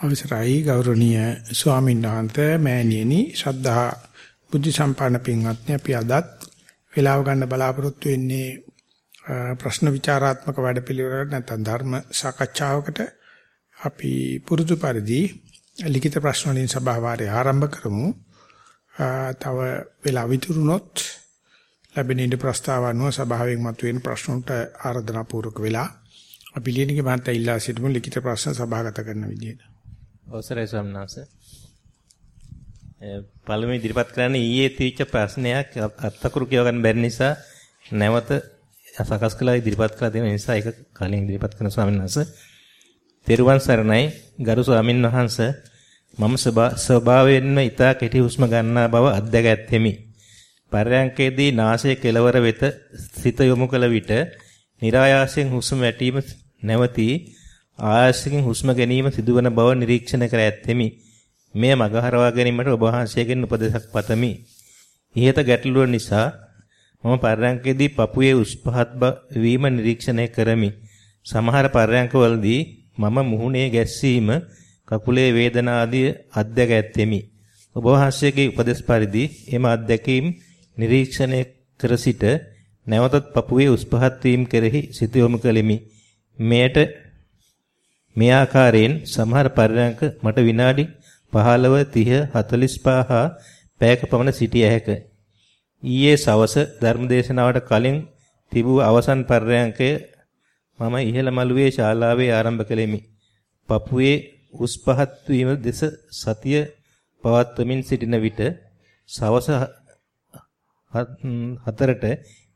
අවසරයි ගෞරවනීය ස්වාමීන් වහන්සේ මෑණියනි ශ්‍රද්ධා බුද්ධ සම්පන්න පින්වත්නි අපි අදත් වේලාව ගන්න බලාපොරොත්තු වෙන්නේ ප්‍රශ්න විචාරාත්මක වැඩපිළිවෙලකට නැත්නම් ධර්ම සාකච්ඡාවකට අපි පුරුදු පරිදි ලිඛිත ප්‍රශ්න වලින් සභාවාරය ආරම්භ කරමු. තව වෙලා විතුරුනොත් ලැබෙන ඉද ප්‍රස්තාව අනුව සභාවෙන් මතුවෙන ප්‍රශ්න වලට ආරාධනා පූර්වක වෙලා අපි ලියනකේ මහත්තයා ඉල්ලා සිටමු ලිඛිත ප්‍රශ්න සභාගත කරන විදියට. අවසරයි ස්වාමීන් වහන්සේ. පළමුව ඉදිරිපත් කරන්න ඊයේ තීච්ච ප්‍රශ්නයක් අත්තකුරු කියව ගන්න බැරි නිසා නැවත සකස් කළා ඉදිරිපත් කළා දෙන නිසා ඒක කලින් ඉදිරිපත් කරන ස්වාමීන් වහන්සේ. තෙරුවන් සරණයි ගරු ස්වාමීන් වහන්සේ මම ස්වභාවයෙන්ම ඊතා කෙටි හුස්ම ගන්නා බව අත්දැක ඇත්තෙමි. පරයන්කේදී නාසයේ කෙළවර වෙත සිත යොමු කළ විට નિરાයාසයෙන් හුස්ම වැටීම නැවතී ආයසකින් හුස්ම ගැනීම සිදුවන බව නිරීක්ෂණය කර ඇත්තෙමි. මෙය මගහරවා ගැනීමට ඔබ වහන්සේගෙන් උපදෙසක් පතමි. ඉහත ගැටලුව නිසා මම පර්යංකයේදී පපුවේ උස් පහත් වීම නිරීක්ෂණය කරමි. සමහර පර්යංකවලදී මම මුහුණේ ගැස්සීම, කකුලේ වේදනා ආදී අත්දැක ඇත්තෙමි. ඔබ වහන්සේගේ උපදෙස් පරිදි එම අත්දැකීම් නිරීක්ෂණය කර සිට නැවතත් පපුවේ උස් පහත් වීම කෙරෙහි සිත යොමු කළෙමි. මෙයට මේ ආකාරයෙන් සමහර පරිණාමක මට විනාඩි 15 30 45 හා පැයක පමණ සිටිය හැක. ඊයේ සවස ධර්මදේශනාවට කලින් තිබූ අවසන් පරිණාමකය මම ඉහළ මළුවේ ශාලාවේ ආරම්භ කළෙමි. පපුවේ උස් පහත් වීම දෙස සතිය පවත්වමින් සිටින විට සවස හතරට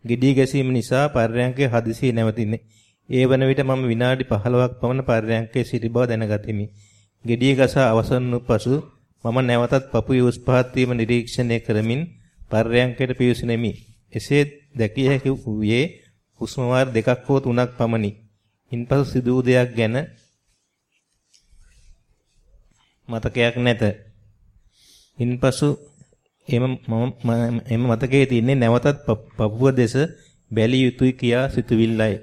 gediy ගැසීම නිසා පරිණාමකය හදිසියේ නැවතිනේ. ඒ වන විට මම විනාඩි 15ක් පමණ පර්යංකයේ සිටි බව දැනගතිමි. gediy ගසා අවසන් වූ පසු මම නැවතත් පපුවේ උස් පහත් වීම නිරීක්ෂණය කරමින් පර්යංකයට පිවිසෙමි. එසේ දැකිය හැකි වූයේ හුස්ම වාර දෙකක් හෝ තුනක් පමණි. ඉන්පසු සිදු වූ දෙයක් ගැන මතකයක් නැත. ඉන්පසු එම එම මතකයේ තින්නේ නැවතත් පපුව දෙස බැලිය යුතුයි කියා සිතුවිල්ලයි.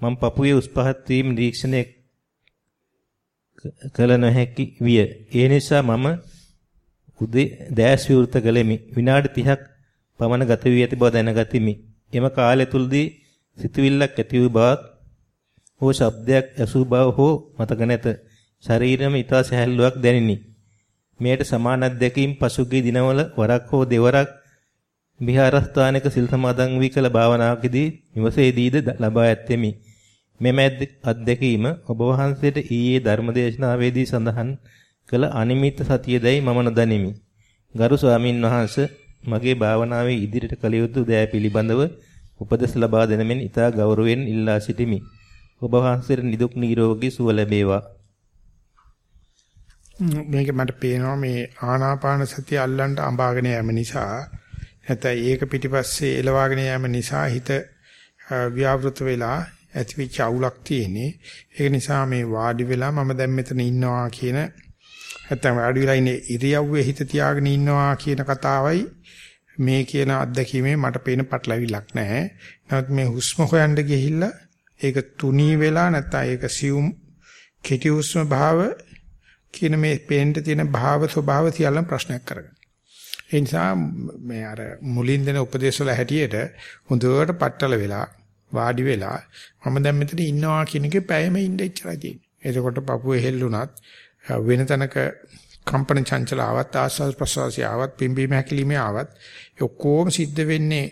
මම පපුවේ උස් පහත් වීම නිරීක්ෂණය කළ නොහැකි විය. ඒ නිසා මම උදේ දැස් විවෘත කළෙමි. විනාඩි 30ක් පමණ ගත වී ඇති බව දැනගතිමි. එම කාලය තුලදී සිතුවිල්ලක් ඇති වූ බවත් හෝ ශබ්දයක් ඇසූ බව හෝ මතක නැත. ශරීරෙම ඊට සැහැල්ලුවක් දැනිනි. මෙයට සමාන අත්දැකීම් පසුගිය දිනවල වරක් හෝ දෙවරක් විහාරස්ථානයක සිල් සමාදන් වී කළ භාවනාවකදී නිවසේදීද ලබා ඇත්තෙමි. මෙම අත්දැකීම ඔබ වහන්සේට ඊයේ ධර්මදේශනාවේදී සඳහන් කළ අනිමිත් සතියදයි මම නොදනිමි. ගරු ස්වාමින් වහන්සේ මගේ භාවනාවේ ඉදිරියට කළ යුතු දෑ පිළිබඳව උපදෙස් ලබා දෙන මෙන් ඉතා ගෞරවයෙන් ඉල්ලා සිටිමි. ඔබ වහන්සේට නිදුක් නිරෝගී සුව ලැබේවා. මේක මට පේනවා මේ ආනාපාන සතිය අල්ලන්න අඹාගෙන යෑම නිසා නැත්නම් ඒක පිටිපස්සේ එලවාගෙන යෑම නිසා හිත ව්‍යාවෘත වෙලා ඇතිවෙච්ච අවුලක් තියෙන්නේ. ඒක නිසා මේ වාඩි වෙලා මම දැන් මෙතන ඉන්නවා කියන නැත්නම් වාඩි වෙලා ඉන්නේ ඉරියව්වේ හිත තියාගෙන ඉන්නවා කියන කතාවයි මේ කියන අත්දැකීමේ මට පේන පටලවිලක් නැහැ. නමුත් මේ හුස්ම හොයන්න ගිහිල්ලා ඒක තුනී වෙලා නැත්නම් ඒක සියුම් කෙටි හුස්ම භාව කියන මේ පේන්න තියෙන භාව ස්වභාව සියල්ලම ප්‍රශ්නයක් කරගන්න. ඒ නිසා මේ අර මුලින් දෙන උපදේශ වල හැටියට හොඳට පట్టල වෙලා වාඩි වෙලා මම දැන් මෙතන ඉන්නවා කියන එකේ පැයම ඉන්න ඉච්චරයි තියෙන්නේ. එතකොට පපුවේ හෙල්ලුණත් වෙන තැනක කම්පන චංචල ආවත් ආස්වාද ප්‍රසවාසය ආවත් පිම්බීම හැකිලිමේ ආවත් ඔක්කොම සිද්ධ වෙන්නේ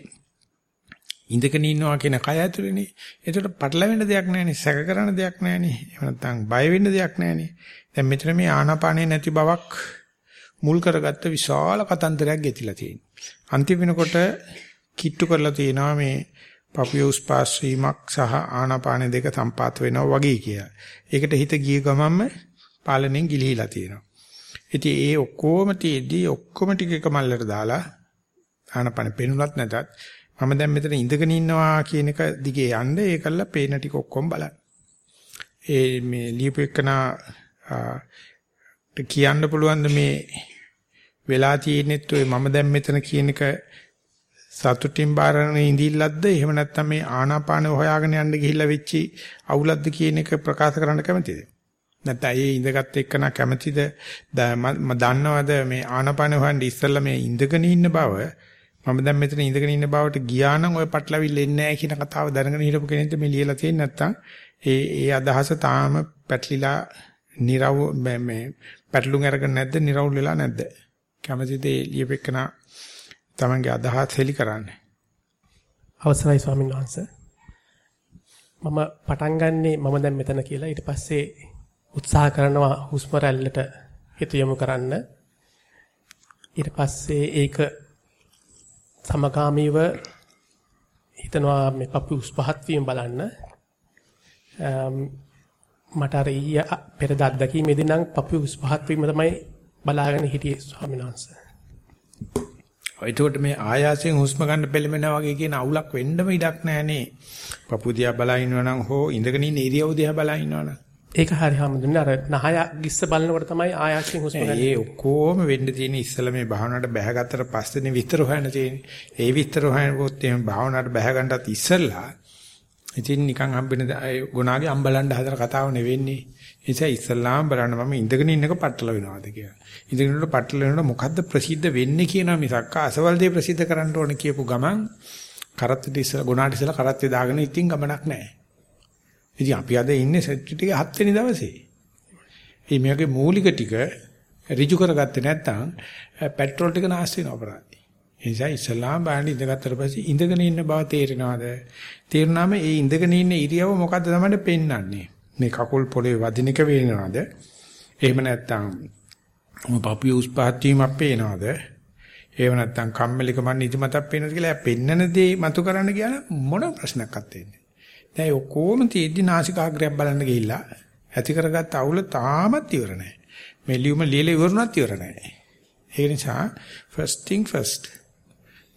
ඉඳගෙන ඉන්නවා කියන කය ඇතුළේනේ. ඒකට පටලවෙන්න දෙයක් නැහැනේ, සැක කරන දෙයක් නැහැනේ. එහෙම නැත්නම් බය වෙන්න දෙයක් නැහැනේ. දැන් මෙතන මේ ආනාපානේ නැති බවක් මුල් කරගත්ත විශාල කතන්දරයක් ගෙතිලා තියෙනවා. අන්තිම වෙනකොට කිට්ටු කරලා තියෙනවා මේ පපුවේ උස්පාස් වීමක් සහ ආනාපාන දෙක සම්පාත වෙනවා වගේ කියලා. ඒකට හිත ගිය ගමන්ම පාලනයෙන් ගිලිහිලා තියෙනවා. ඉතින් ඒ ඔක්කොම තියේදී ඔක්කොම ටික එක මල්ලට දාලා ආනාපාන පෙනුනත් නැතත් මම දැන් මෙතන ඉඳගෙන ඉන්නවා කියන එක දිගේ යන්න ඒකල්ල පේන ටික ඔක්කොම බලන්න. ඒ මේ ලියපෙකනා කියන්න පුළුවන් මේ වෙලා තියෙනෙත් ඔය මම දැන් මෙතන කියන එක සතුටින් බාරගෙන ඉඳිල්ලක්ද? එහෙම නැත්නම් මේ ආනාපාන හොයාගෙන යන්න ගිහිල්ලා වෙච්චි අවුලක්ද කියන එක ප්‍රකාශ කරන්න කැමතිද? නැත්නම් ඒ ඉඳගත් එක්කන කැමැතිද? මම දන්නවද මේ ආනපන හොයන්න ඉස්සෙල්ලා මේ ඉඳගෙන ඉන්න බව? මම දැන් මෙතන ඉඳගෙන ඉන්න බවට ගියා නම් ওই පටලවිල්ල එන්නේ නැහැ කියන කතාව දැනගෙන හිටපු කෙනෙක්ද මේ ලියලා තියෙන්නේ? නැත්නම් ඒ ඒ අදහස තාම පැටලිලා නිරව මේ පැටලුම් අරගෙන නැද්ද? නිරවුල් වෙලා නැද්ද? කැමැතිද ලියපෙකන තමන්ගේ අදහස් හෙලි කරන්නේ. අවසරයි ස්වාමීන් වහන්සේ. මම පටන් ගන්නෙ මම දැන් මෙතන කියලා. ඊට පස්සේ උත්සාහ කරනවා හුස්ම රැල්ලට හිත යොමු කරන්න. ඊට පස්සේ ඒක සමගාමීව හිතනවා මේ පපු උස් පහත් වීම බලන්න. මට අර ඊය පෙරද අත්දැකීමේදී නම් පපු උස් පහත් වීම තමයි බලාගෙන හිටියේ ස්වාමීන් වහන්සේ. ඒකට මේ ආයාසයෙන් හුස්ම ගන්න පෙළඹෙනා වගේ කියන අවුලක් වෙන්නම ඉඩක් නැහනේ. පපු දිහා බලා ඉන්නවා නම් හෝ ඉඳගෙන ඉන්න ඉරියව් දිහා බලා ඉන්නවා නම් ඒක හරි හැමදෙන්නේ අර නහය ගිස්ස බලනකොට තමයි ආයාසයෙන් හුස්ම ගන්න. ඒ ඔක්කොම වෙන්න තියෙන ඉස්සලා මේ භාවනාවට බැහැගත්තට පස්සේනේ විස්තර හොයන්න තියෙන්නේ. ඒ විස්තර හොයනකොට එහෙම භාවනාවට බැහැ ගන්නටත් ඉස්සලා ඉතින් නිකන් හම්බෙන ගුණාගේ අම්බලන්න හදන කතාව නෙවෙන්නේ. නිසා ඉස්ලාම් බලන්න මම ඉඳගෙන ඉන්නක පටල වෙනවාද කියලා. ඉඳගෙන ඉන්න පටල වෙනකොට මොකද්ද ප්‍රසිද්ධ වෙන්නේ කියනවා මිසක් අසවල දේ ප්‍රසිද්ධ කරන්න ඕන කියපු ගමන් කරත්තට ඉස්සලා ගුණාට ඉස්සලා කරත්තේ දාගෙන ඉතින් ගමනක් නැහැ. ඉතින් අපි අද ඉන්නේ සෙට් ටික හත් වෙනි දවසේ. මේ මේකේ මූලික ටික ඍජු කරගත්තේ නැත්නම් පෙට්‍රල් ටික නාස්ති වෙන අපරාධයි. ඒ නිසා ඉස්ලාම් බාහිර ඉඳගත්තට පස්සේ ඉඳගෙන ඉන්න බව තේරෙනවද? තේරුණාම ඒ ඉඳගෙන ඉන්න ඉරියව මොකද්ද තමයි පෙන්වන්නේ. මේ කකුල් පොළවේ වදින එක වේනවද? එහෙම නැත්නම් පපුවේ උස් පහත් වීමක් පේනවද? එහෙම නැත්නම් කම්මැලිකම නිදිමතක් පේනවද කියලා පෙන්නන දේ මතු කරන්න කියන මොන ප්‍රශ්නයක්වත් වෙන්නේ දැන් ඔක්කොම තියෙද්දි නාසිකාග්‍රයක් බලන්න ගිහිල්ලා ඇති කරගත්ත අවුල තාමත් ඉවර නැහැ. මේ ලියුම ලියලා ඉවරුණත් ඉවර නැහැ. ඒ නිසා first thing first.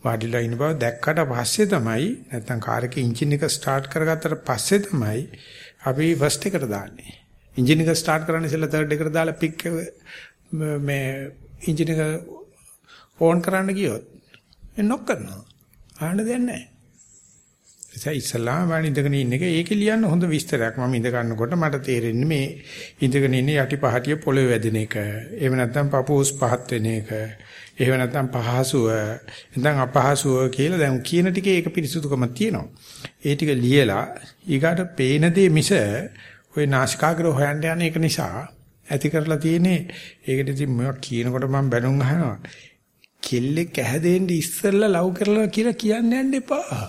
වාඩිලා ඉන්න බව දැක්කට පස්සේ තමයි නැත්තම් කාර් එකේ එන්ජින් එක ස්ටාර්ට් කරගත්තට පස්සේ තමයි අපි ෆස්ට් එකට දාන්නේ. එන්ජින් එක ස්ටාර්ට් කරන්න ඉස්සෙල්ලා තර්ඩ් එකට දාලා පික් මේ එන්ජින් එක ඕන් කරන්න ගියොත් නොක් කරනවා. ආන්න දෙන්නේ නැහැ. ඒසයි ඉස්සලා වань ඉඳගෙන ඉන්න එක ඒකේ ලියන්න හොඳ විස්තරයක් මම ඉඳ ගන්නකොට මට තේරෙන්නේ මේ ඉඳගෙන ඉන්නේ යටි පහටිය පොළවේ වැදෙන එක. එහෙම නැත්නම් පපෝස් පහත් වෙන එක. එහෙම නැත්නම් පහසුව, නැත්නම් අපහසුව කියලා දැන් කියන ටිකේ ඒක පිරිසුදුකමක් තියෙනවා. ඒ ටික ලියලා ඊගාට පේන දේ මිස ওই නාසිකාග්‍රහ හොයන්න යන එක නිසා ඇති කරලා තියෙන්නේ ඒකට ඉතින් මොකක් කියනකොට මම බැනුම් අහනවා. කෙල්ලෙක් ඇහැදෙන්න ඉස්සෙල්ලා ලව් කරලා කියලා කියන්න යන්න එපා.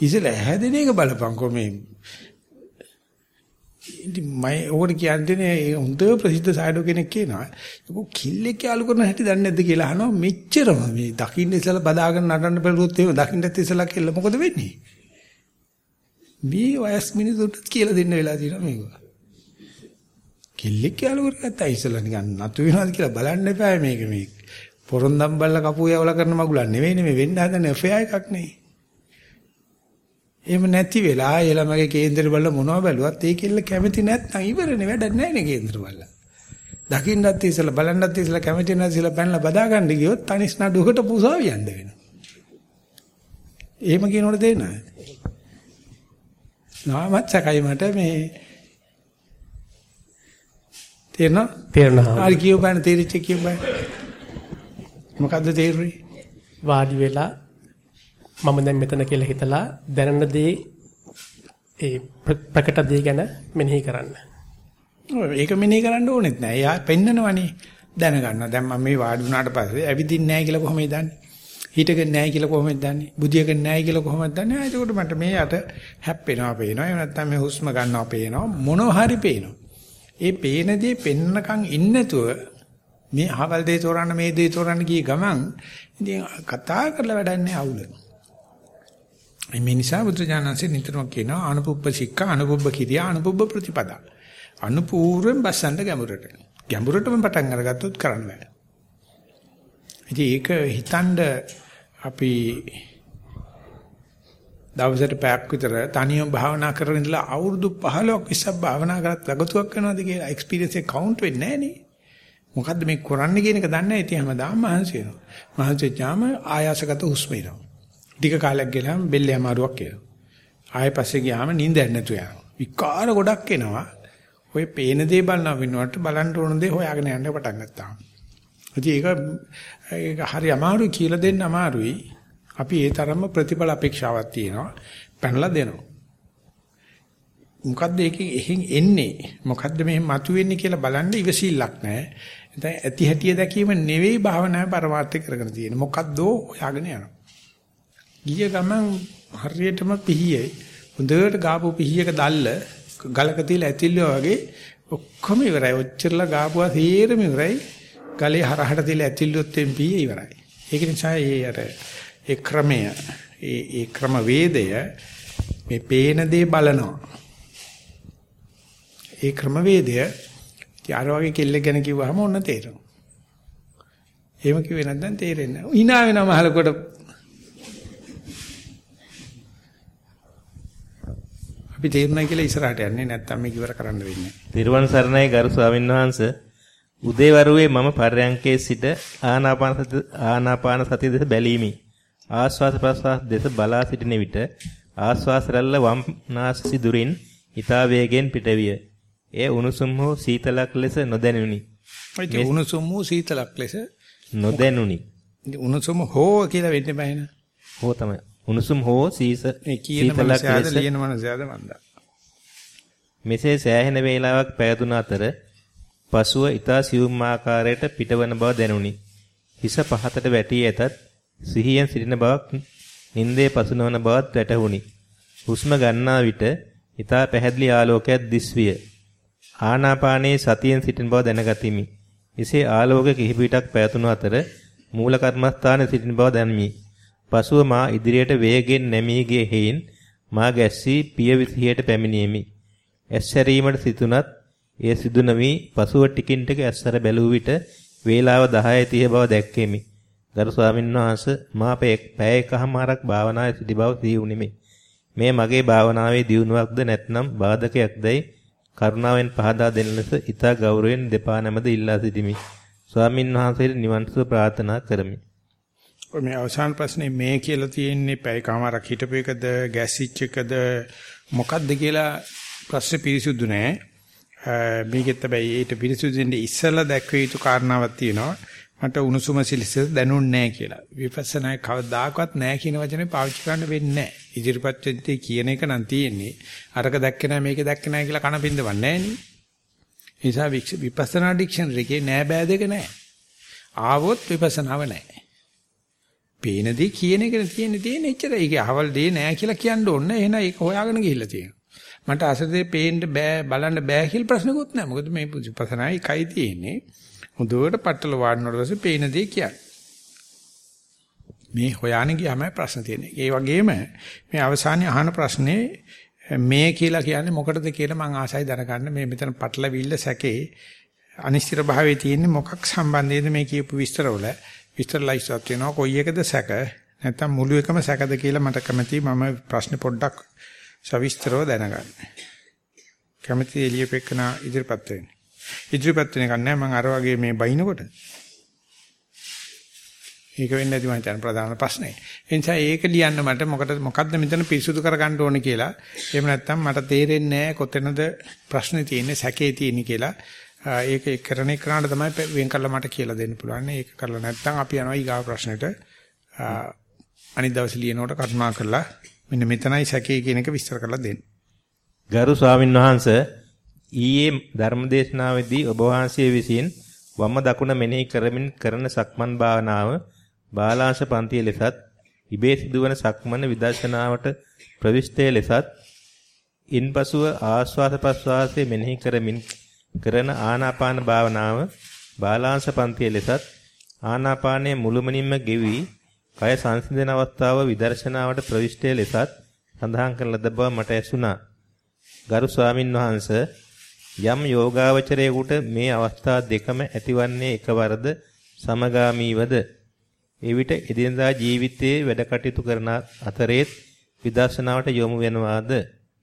ඉතල හැදෙන එක බලපංකෝ මේ ඉතින් මම ඕකට කියන්නේ හොඳ ප්‍රසිද්ධ සායඩෝ කෙනෙක් කියනවා. ඒක කිල්ලෙක් යාලු කරන හැටි දන්නේ නැද්ද කියලා අහනවා. මෙච්චරම මේ දකින්න ඉස්සලා බදාගෙන නටන්න බැලුවොත් එහෙම දකින්නත් ඉස්සලා කෙල්ල මොකද වෙන්නේ? මේ වයස් මිනිසුන්ට කියලා දෙන්න වෙලා තියෙනවා මේක කිල්ලෙක් යාලු කරගත්තා ඉස්සලා නිකන් නතු වෙනවාද කියලා බලන්න එපා මේක. මේ පොරොන්දම් බල්ල කපුව යවලා කරන මගුලක් නෙවෙයිනේ. මේ වෙන්න හදන එෆයා එකක් නෙවෙයි එහෙම නැති වෙලා ඒ ළමගේ කේන්දර බල්ල මොනව බැලුවත් ඒ කෙල්ල කැමති නැත්නම් ඉවරනේ වැඩක් නැහැ නේ කේන්දර බල්ල. දකින්නත් ඉස්සලා බලන්නත් ඉස්සලා කැමති නැති ඉස්සලා පැනලා බදා ගන්න ගියොත් තනිස් නඩුවකට පුසාව යන්න වෙනවා. එහෙම කියනකොට තේරෙනවද? නාමත් සකයි මට මේ තේරෙනව? තේරෙනවා. හරි කියව ගන්න තේරිච්ච කියව ගන්න. මොකද්ද තේරුනේ? වාඩි වෙලා මම දැන් මෙතන කියලා හිතලා දැනන දේ ඒ ප්‍රකට දේ ගැන මෙනෙහි කරන්න. ඒක මෙනෙහි කරන්න ඕනෙත් නෑ. එයා පෙන්නනවනේ දැනගන්න. දැන් මම මේ වාඩි වුණාට පස්සේ ඇවිදින්නේ නැහැ කියලා කොහොමද දන්නේ? හිටගෙන නැහැ කියලා කොහොමද දන්නේ? බුදියගෙන නැහැ කියලා කොහොමද දන්නේ? එතකොට මට මේ යට හැප්පෙනවා පේනවා. එහෙම නැත්නම් මේ හුස්ම ගන්නවා පේනවා. මොනවා හරි පේනවා. ඒ පේන දේ පෙන්නකම් ඉන්නතුව මේ අහවල් දේ තෝරන්න මේ දේ තෝරන්න ගිය ගමන් ඉතින් කතා කරලා වැඩක් නැහැ අවුල. මේ නිසා බුදුජානන්සේ නිතරම කියනවා අනුපුබ්බ සික්ක අනුපුබ්බ කිරියා අනුපුබ්බ ප්‍රතිපදා. අනුපූර්වෙන් බස්සන්න ගැඹුරට. ගැඹුරටම පටන් අරගත්තොත් කරන්න බෑ. ඉතින් ඒක හිතනද අපි දවසට පැයක් විතර තනියම භාවනා කරගෙන ඉඳලා අවුරුදු 15ක් ඉස්සක් භාවනා කරත් ලගතුවක් වෙනවද කියලා එක්ස්පීරියන්ස් එක කවුන්ට් වෙන්නේ නැහැ නේ. මොකද්ද මේ කරන්නේ කියන එක දන්නේ නැහැ. ඉතින් හැමදාම මහන්සි වෙනවා. මහන්සි වෙච්චාම ආයාසගත හුස්ම එනවා. ටික කාලයක් ගියාම බෙල්ල අමාරුවක් එනවා. ආයෙ පස්සේ ගියාම නිින්ද නැතු යනවා. විකාර ගොඩක් එනවා. ඔය පේන දේ බලන වෙනුවට බලන්න ඕන දේ හොයාගෙන යන්න පටන් ගත්තා. ඉතින් ඒක ඒක හරි අමාරුයි කියලා දෙන්න අමාරුයි. අපි ඒ තරම්ම ප්‍රතිඵල අපේක්ෂාවක් තියෙනවා. පැනලා දෙනවා. මොකද්ද ඒකෙන් එහෙන් එන්නේ? මොකද්ද මෙහෙම මතුවෙන්නේ කියලා බලන්න ඉවසිල්ලක් නැහැ. නැත්නම් ඇති හැටිය දැකීම නෙවෙයි භාවනාවේ පරමාර්ථය කරගෙන තියෙන්නේ. මොකද්දෝ හොයාගෙන යනවා. ගිය ගමන් හරියටම පිහියේ හොඳට ගාපු පිහියක දැල්ල ගලක තියලා ඇතිල්ලුවා වගේ ඔක්කොම ඉවරයි. ඔච්චරලා ගාපුවා තීරම ඉවරයි. ගලේ හරහට තියලා ඇතිල්ලුවොත් එම් පිහිය ඉවරයි. ඒක නිසා ඒ අර ඒ ක්‍රමය ඒ ඒ ක්‍රම වේදය මේ පේන දේ බලනවා. ඒ ක්‍රම වේදය ඊට වගේ කෙල්ල ගැන කිව්වහම ඔන්න තේරෙනවා. එහෙම කිව්වේ නැත්නම් තේරෙන්නේ නැහැ. hina වෙනම අහලකොට අපි තේරුණා කියලා ඉස්සරහට යන්නේ නැත්නම් මේක ඉවර කරන්න වෙන්නේ. තිරුවන් සරණයි ගරු ස්වාමීන් වහන්සේ උදේවරුේ මම පර්යංකේ සිට ආනාපාන සති ආනාපාන සතිය දෙස බැලීමි. ආස්වාස ප්‍රස්වාස දෙස බලා සිටින විට ආස්වාස රැල්ල වම් නාස සිදුරින් ඊතා වේගෙන් පිටවිය. එය උණුසුම් හෝ සීතලක් ලෙස නොදැනුනි. ඒ උණුසුම් හෝ සීතලක් ලෙස නොදැනුනි. උණුසුම් හෝ කියලා වෙන්න බෑන. හෝ තමයි. උණුසුම් හෝ සීස කියන මනසයාද ලියන මනසයාද මන්දා. මෙසේ සෑහෙන වේලාවක් පැවතුන අතර පසුව ඊතා සියුම් ආකාරයට පිටවන බව දැනුනි. හිස පහතට වැටී ඇතත් සිහියෙන් සිටින බවක් නින්දේ පසුනවන බවත් වැටහුණි. හුස්ම ගන්නා විට ඊතා පැහැදිලි ආලෝකයක් දිස්විය. ආනාපානයේ සතියෙන් සිටින බව දැනගතිමි. එසේ ආලෝක කිහිප විටක් පැවතුණු අතර මූල කර්මස්ථානයේ සිටින බව දැනමි. පසුව මා ඉදිරියට වේගෙන් නැමී ගිය හේයින් මා ගැස්සී පිය විසියට පැමිණීමි. ඇස්සැරීමට සිතුනත් එය සිදු නොවි පසුව ටිකින් ටික ඇස්සර බැලුව විට වේලාව 10:30 බව දැක්කෙමි. ගරු ස්වාමීන් වහන්සේ මා පැය එකහමාරක් භාවනාවේ සිටි බව සිහිුනිමි. මේ මගේ භාවනාවේ දියුණුවක්ද නැත්නම් බාධකයක්දයි කරුණාවෙන් පහදා දෙන ලෙස ඊතා ගෞරවයෙන් දෙපා නැමද ඉල්ලා සිටිමි. ස්වාමින් වහන්සේට නිවන් සුව ප්‍රාර්ථනා කරමි. මේ අවසාන ප්‍රශ්නේ මේ කියලා තියෙන්නේ පැයකමාරක් හිටපු එකද ගැසිච් එකද මොකද්ද කියලා ප්‍රශ්නේ පිරිසුදු නෑ. මේකෙත් හැබැයි ඊට පිරිසුදු දෙන්නේ ඉස්සලා දැක්විය යුතු කාරණාවක් තියෙනවා. මට උණුසුම සිලිස දැනුන්නේ නැහැ කියලා. විපස්සනායි කවදාකවත් නැහැ කියන වචනේ පාවිච්චි කරන්න වෙන්නේ නැහැ. ඉදිරිපත් වෙද්දී කියන එක නම් තියෙන්නේ. අරක දැක්කේ නැහැ මේක දැක්කේ නැහැ කියලා කන පින්දවන්නේ නැහැ නේ. නිසා විපස්සනා ඩික්ෂනරි එකේ නෑ බෑ දෙක නැහැ. ආවොත් විපස්සනාව නැහැ. පේන දේ කියන එකනේ තියෙන්නේ තියෙන්නේ එච්චරයි. ඒකේ අහවල් දේ නෑ කියලා කියන්න ඕනේ. එහෙනම් ඒක හොයාගෙන ගිහිල්ලා තියෙනවා. මට අසදේ පේන්න බෑ බලන්න බෑ කියලා ප්‍රශ්නකුත් නෑ. මොකද මේ විපස්සනායි කයි තියෙන්නේ. හොඳට පట్టල වාඩිනකොට පස්සේ පේන දේ කියන්නේ. මේ හොයාගෙන ගියාම ප්‍රශ්න තියෙන්නේ. ඒ වගේම මේ අවසානයේ අහන ප්‍රශ්නේ මේ කියලා කියන්නේ මොකටද කියලා මම ආසයි දැනගන්න. මේ මෙතන පටලවිල්ල සැකේ අනිශ්චිත භාවයේ තියෙන්නේ මොකක් සම්බන්ධයේද මේ කියපු විස්තරවල විස්තරලයිස්වත් වෙනවා කොයි එකද සැක නැත්නම් මුළු එකම සැකද කියලා මට කැමතියි මම ප්‍රශ්නේ පොඩ්ඩක් සවිස්තරව දැනගන්න. කැමති එළියපෙකන ඉදිරිපත් වෙන්න. ඉදිරිපත් වෙන එක නෑ මම අර වගේ මේ බයිනකොට. ඒක වෙන්නේ නැති මම හිතන ප්‍රධාන ප්‍රශ්නේ. ඒ නිසා ඒක ලියන්න මට මොකටද මොකද්ද මෙතන පිරිසුදු කරගන්න ඕනේ කියලා. එහෙම නැත්නම් මට තේරෙන්නේ නෑ කොතැනද ප්‍රශ්නේ තියෙන්නේ සැකේ තියෙන්නේ කියලා. ඒක කරන එකට තමයි වෙන් කරලා මට කියලා දෙන්න පුළුවන්. ඒක කරලා නැත්නම් අපි යනවා ඊගාව ප්‍රශ්නෙට. අනිත් දවසේ ලියනකොට කරුණා කරලා මෙන්න මෙතනයි සැකේ කියන එක විස්තර කරලා දෙන්න. ගරු ස්වාමින්වහන්සේ ඊයේ ධර්මදේශනාවේදී ඔබ වහන්සේ විසින් වම දකුණ මෙනෙහි කරමින් කරන සක්මන් භාවනාව බාලාංශ පන්තිය ලෙසත් ඉබේ සිදුවන සක්මන විදර්ශනාවට ප්‍රවිෂ්ඨය ලෙසත් ඉන්පසුව ආස්වාද ප්‍රස්වාසයේ මෙනෙහි කරමින් කරන ආනාපාන භාවනාව බාලාංශ පන්තිය ලෙසත් ආනාපානයේ මුළුමනින්ම ගෙවි කය සංසිඳන අවස්ථාව විදර්ශනාවට ප්‍රවිෂ්ඨය ලෙසත් සඳහන් කරන ලද බව මට ඇසුණා. ගරු ස්වාමින් වහන්සේ යම් යෝගාවචරයෙකුට මේ අවස්ථා දෙකම ඇතිවන්නේ එකවරද සමගාමීවද? එවිට එදිනදා ජීවිතයේ වැඩ කටයුතු කරන අතරේත් විදර්ශනාවට යොමු වෙනවාද?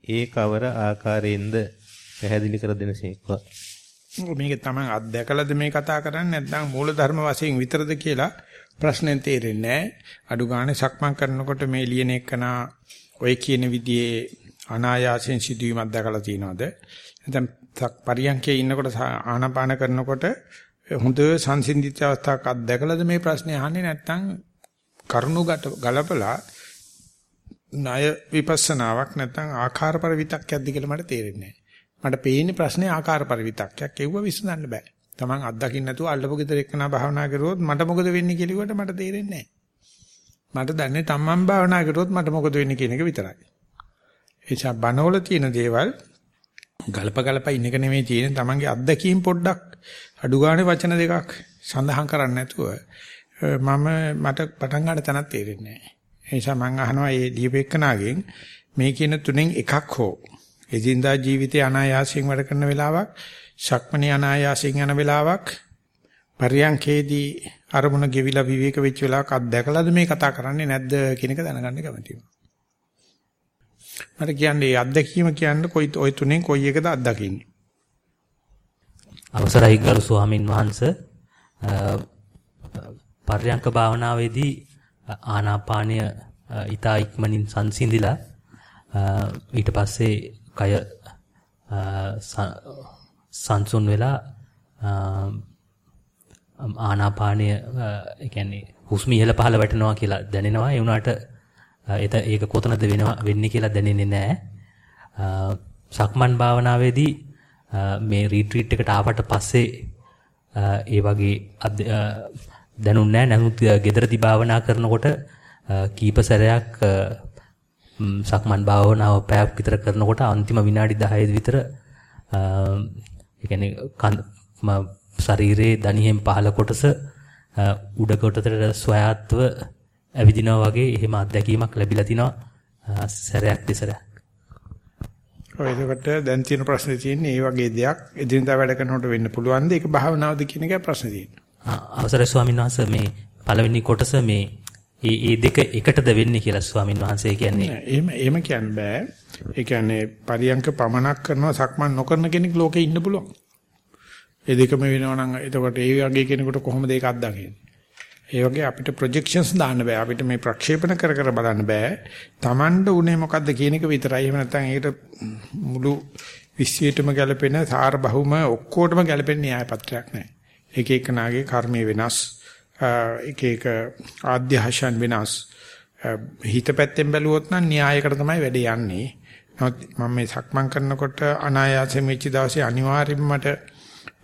ඒ කවර ආකාරයෙන්ද? පැහැදිලි කර දෙනසේක්වා මේක තමයි අත්දැකලාද මේ කතා කරන්නේ? නැත්නම් මූල ධර්ම වශයෙන් විතරද කියලා ප්‍රශ්නෙන් තේරෙන්නේ අඩු ගානේ සක්මන් කරනකොට මේ ලියන එකනා ඔය කියන විදිහේ අනායාසයෙන් සිදුවීමක් දැකලා තියෙනවද? නැත්නම් පරියන්කේ ඉන්නකොට ආනාපාන කරනකොට හොඳ සංසිඳිත අවස්ථාවක් අත්දැකලාද මේ ප්‍රශ්නේ අහන්නේ? නැත්නම් කරුණු ගලපලා ණය විපස්සනාවක් නැත්නම් ආකාර පරිවිතක්යක්ද කියලා මට තේරෙන්නේ නැහැ. මට පේන්නේ ප්‍රශ්නේ ආකාර පරිවිතක්යක්. ඒව විසඳන්න බෑ. Taman අත්දකින්න නැතුව අල්ලපු ගෙදර එක්කනා භාවනා කරුවොත් මට මොකද වෙන්නේ කියලා මට තේරෙන්නේ නැහැ. මට දන්නේ තමන් භාවනා කරුවොත් මට මොකද වෙන්නේ කියන එක විතරයි. එචා බනවල තියෙන දේවල් ගලප ගලප ඉන්න එක නෙමෙයි තියෙන්නේ තමන්ගේ අත්දැකීම් පොඩ්ඩක් අඩු ගානේ වචන දෙකක් සඳහන් කරන්නේ නැතුව මම මට පටන් ගන්න තැනක් තේරෙන්නේ නැහැ. ඒ නිසා මම අහනවා මේ දීපෙක්කනාගෙන් මේ කියන තුනෙන් එකක් හෝ එදින්දා ජීවිතේ අනායාසයෙන් වැඩ කරන වෙලාවක්, ශක්මණේ අනායාසයෙන් යන වෙලාවක්, පරියන්කේදී අරමුණ ගෙවිලා විවේක වෙච්ච වෙලාවක අත්දැකලාද මේ කතා කරන්නේ නැද්ද කියන එක දැනගන්න කැමතියි. මට කියන්නේ මේ අත්දැකීම කියන්නේ කොයි ওই තුනෙන් කොයි එකද අත්දකින්නේ? අවසරයි ගරු ස්වාමින් වහන්සේ පර්යංක භාවනාවේදී ආනාපානය ඊතා ඉක්මනින් සංසිඳිලා ඊට පස්සේ කය සංසුන් වෙලා ආනාපානය ඒ කියන්නේ හුස්ම ඉහළ පහළ වැටෙනවා කියලා දැනෙනවා ඒ වුණාට ඒත ඒක කොතනද වෙනවා වෙන්නේ කියලා දැනෙන්නේ නැහැ. සක්මන් භාවනාවේදී මේ රීට්‍රීට් එකට ආවට පස්සේ ඒ වගේ දැනුන්නේ නැහැ. නමුත් ගෙදරදී භාවනා කරනකොට කීප සැරයක් සක්මන් භාවනාව පැයක් විතර කරනකොට අන්තිම විනාඩි 10 විතර ඒ කියන්නේ ශරීරයේ දණිහෙන් පහළ කොටස උඩ කොටතට ස්වයාත්ව ඇවිදිනවා වගේ එහෙම අත්දැකීමක් ලැබිලා තිනවා සැරයක් දෙසරයක්. ඔය එතකොට දැන් තියෙන ප්‍රශ්නේ තියෙන්නේ මේ වගේ දෙයක් එදිනදා වැඩ කරනකොට වෙන්න පුළුවන්ද? ඒක භාවනාවද කියන එකයි ප්‍රශ්නේ තියෙන්නේ. අවසරයි ස්වාමීන් වහන්සේ මේ පළවෙනි කොටස මේ ඒ ඒ දෙක එකටද වෙන්නේ කියලා ස්වාමින් වහන්සේ කියන්නේ. එහෙම එහෙම කියන්න බෑ. ඒ කියන්නේ පරියංක පමනක් කරනවා සක්මන් නොකරන කෙනෙක් ලෝකේ ඉන්න පුළුවන්. ඒ දෙකම වෙනවා නම් එතකොට ඒ වගේ කෙනෙකුට කොහොමද ඒක අත්දකින්නේ? ඒ වගේ අපිට ප්‍රොජෙක්ෂන්ස් දාන්න බෑ. අපිට මේ ප්‍රක්ෂේපණ කර කර බලන්න බෑ. Tamanට උනේ මොකද්ද කියන එක විතරයි. එහෙම නැත්නම් ඒකට මුළු විශ්වයටම ගැලපෙන සාර බහුම ඔක්කොටම ගැලපෙන න්‍යාය පත්‍රයක් නැහැ. එක එක නාගේ කර්මයේ වෙනස් එක එක ආධ්‍යාශයන් වෙනස් හිත පැත්තෙන් බැලුවොත් නම් න්‍යායකට තමයි වැඩේ යන්නේ. නමුත් මම මේ සක්මන් කරනකොට අනායාසයෙන් වෙච්ච දවසේ අනිවාර්යයෙන්ම මට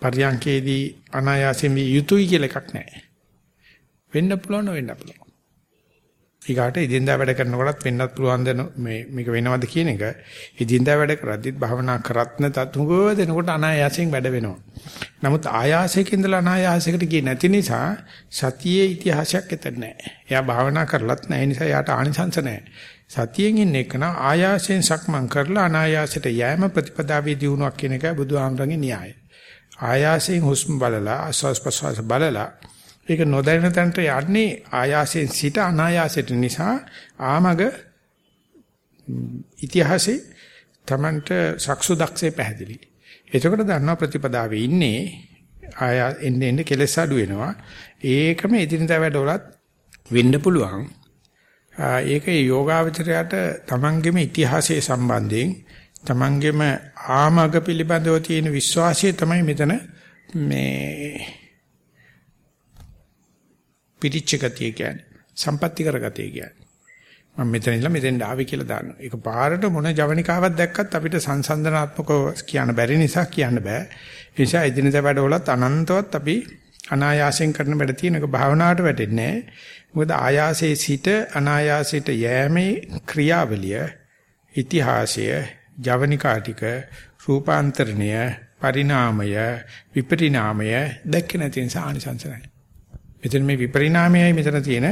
පරියන්කේදී අනායාසයෙන් යුතුයි කියලා එකක් නැහැ. වෙන්න පුළුවන් වෙන්න පුළුවන්. ඊගාට ඉදින්දා වැඩ කරනකොටත් වෙන්නත් පුළුවන් දෙන මේ මේක වෙනවද කියන එක ඉදින්දා වැඩ කරද්දිත් භවනා කරත් නැතත් හුඟව දෙනකොට අනායාසයෙන් වැඩ වෙනවා. නමුත් ආයාසයක ඉඳලා අනායාසයකට ගියේ නැති නිසා සතියේ ඉතිහාසයක් එතන නැහැ. එයා භවනා කරලත් නැහැ නිසා යාට ආනිසංස නැහැ. සතියෙන් ඉන්න එක නා ආයාසයෙන් සක්මන් කරලා අනායාසයට යෑම ප්‍රතිපදාවේ දියුණුවක් කියන එකයි බුදුහාමරගේ න්‍යාය. ආයාසයෙන් හුස්ම බලලා ආස්වාස් ප්‍රස්වාස බලලා ඒක නොදැනෙන තැනට යන්නේ ආයාසයෙන් සිට අනායාසයට නිසා ආමග ඉතිහාසයේ Tamanට සක්සු දක්ෂේ පැහැදිලි. එතකොට දන්නවා ප්‍රතිපදාවේ ඉන්නේ ආයා එන්නේ එන්නේ කෙලස් අඩු වෙනවා. ඒකම එදිනදා වැඩවලත් වෙන්න පුළුවන්. ඒක යෝගාවචරයට Tamanගෙම ඉතිහාසයේ සම්බන්ධයෙන් Tamanගෙම ආමග පිළිබඳව තියෙන විශ්වාසය තමයි මෙතන මේ පිටිච්ච ගතිය කියන්නේ. සම්පත්‍ති කරගතිය කියන්නේ. මම මෙතන ඉඳලා මෙතෙන්ට ආවේ කියලා දානවා. ඒක පාරට මොන ජවනිකාවක් දැක්කත් අපිට සංසන්දනාත්මකව කියන්න බැරි නිසා කියන්න බෑ. ඒ නිසා එදිනදා වැඩවලත් අනන්තවත් අපි අනායාසයෙන් කරන වැඩ තියෙනක භාවනාවට වැටෙන්නේ මොකද ආයාසයේ සිට අනායාසයට යෑමේ ක්‍රියාවලිය ඉතිහාසය ජවනිකා ටික රූපාන්තරණය පරිණාමය විපරිණාමය දැක්ක නැති නිසා ආනිසංස නැහැ. මෙතන මේ විපරිණාමයයි මෙතන තියෙන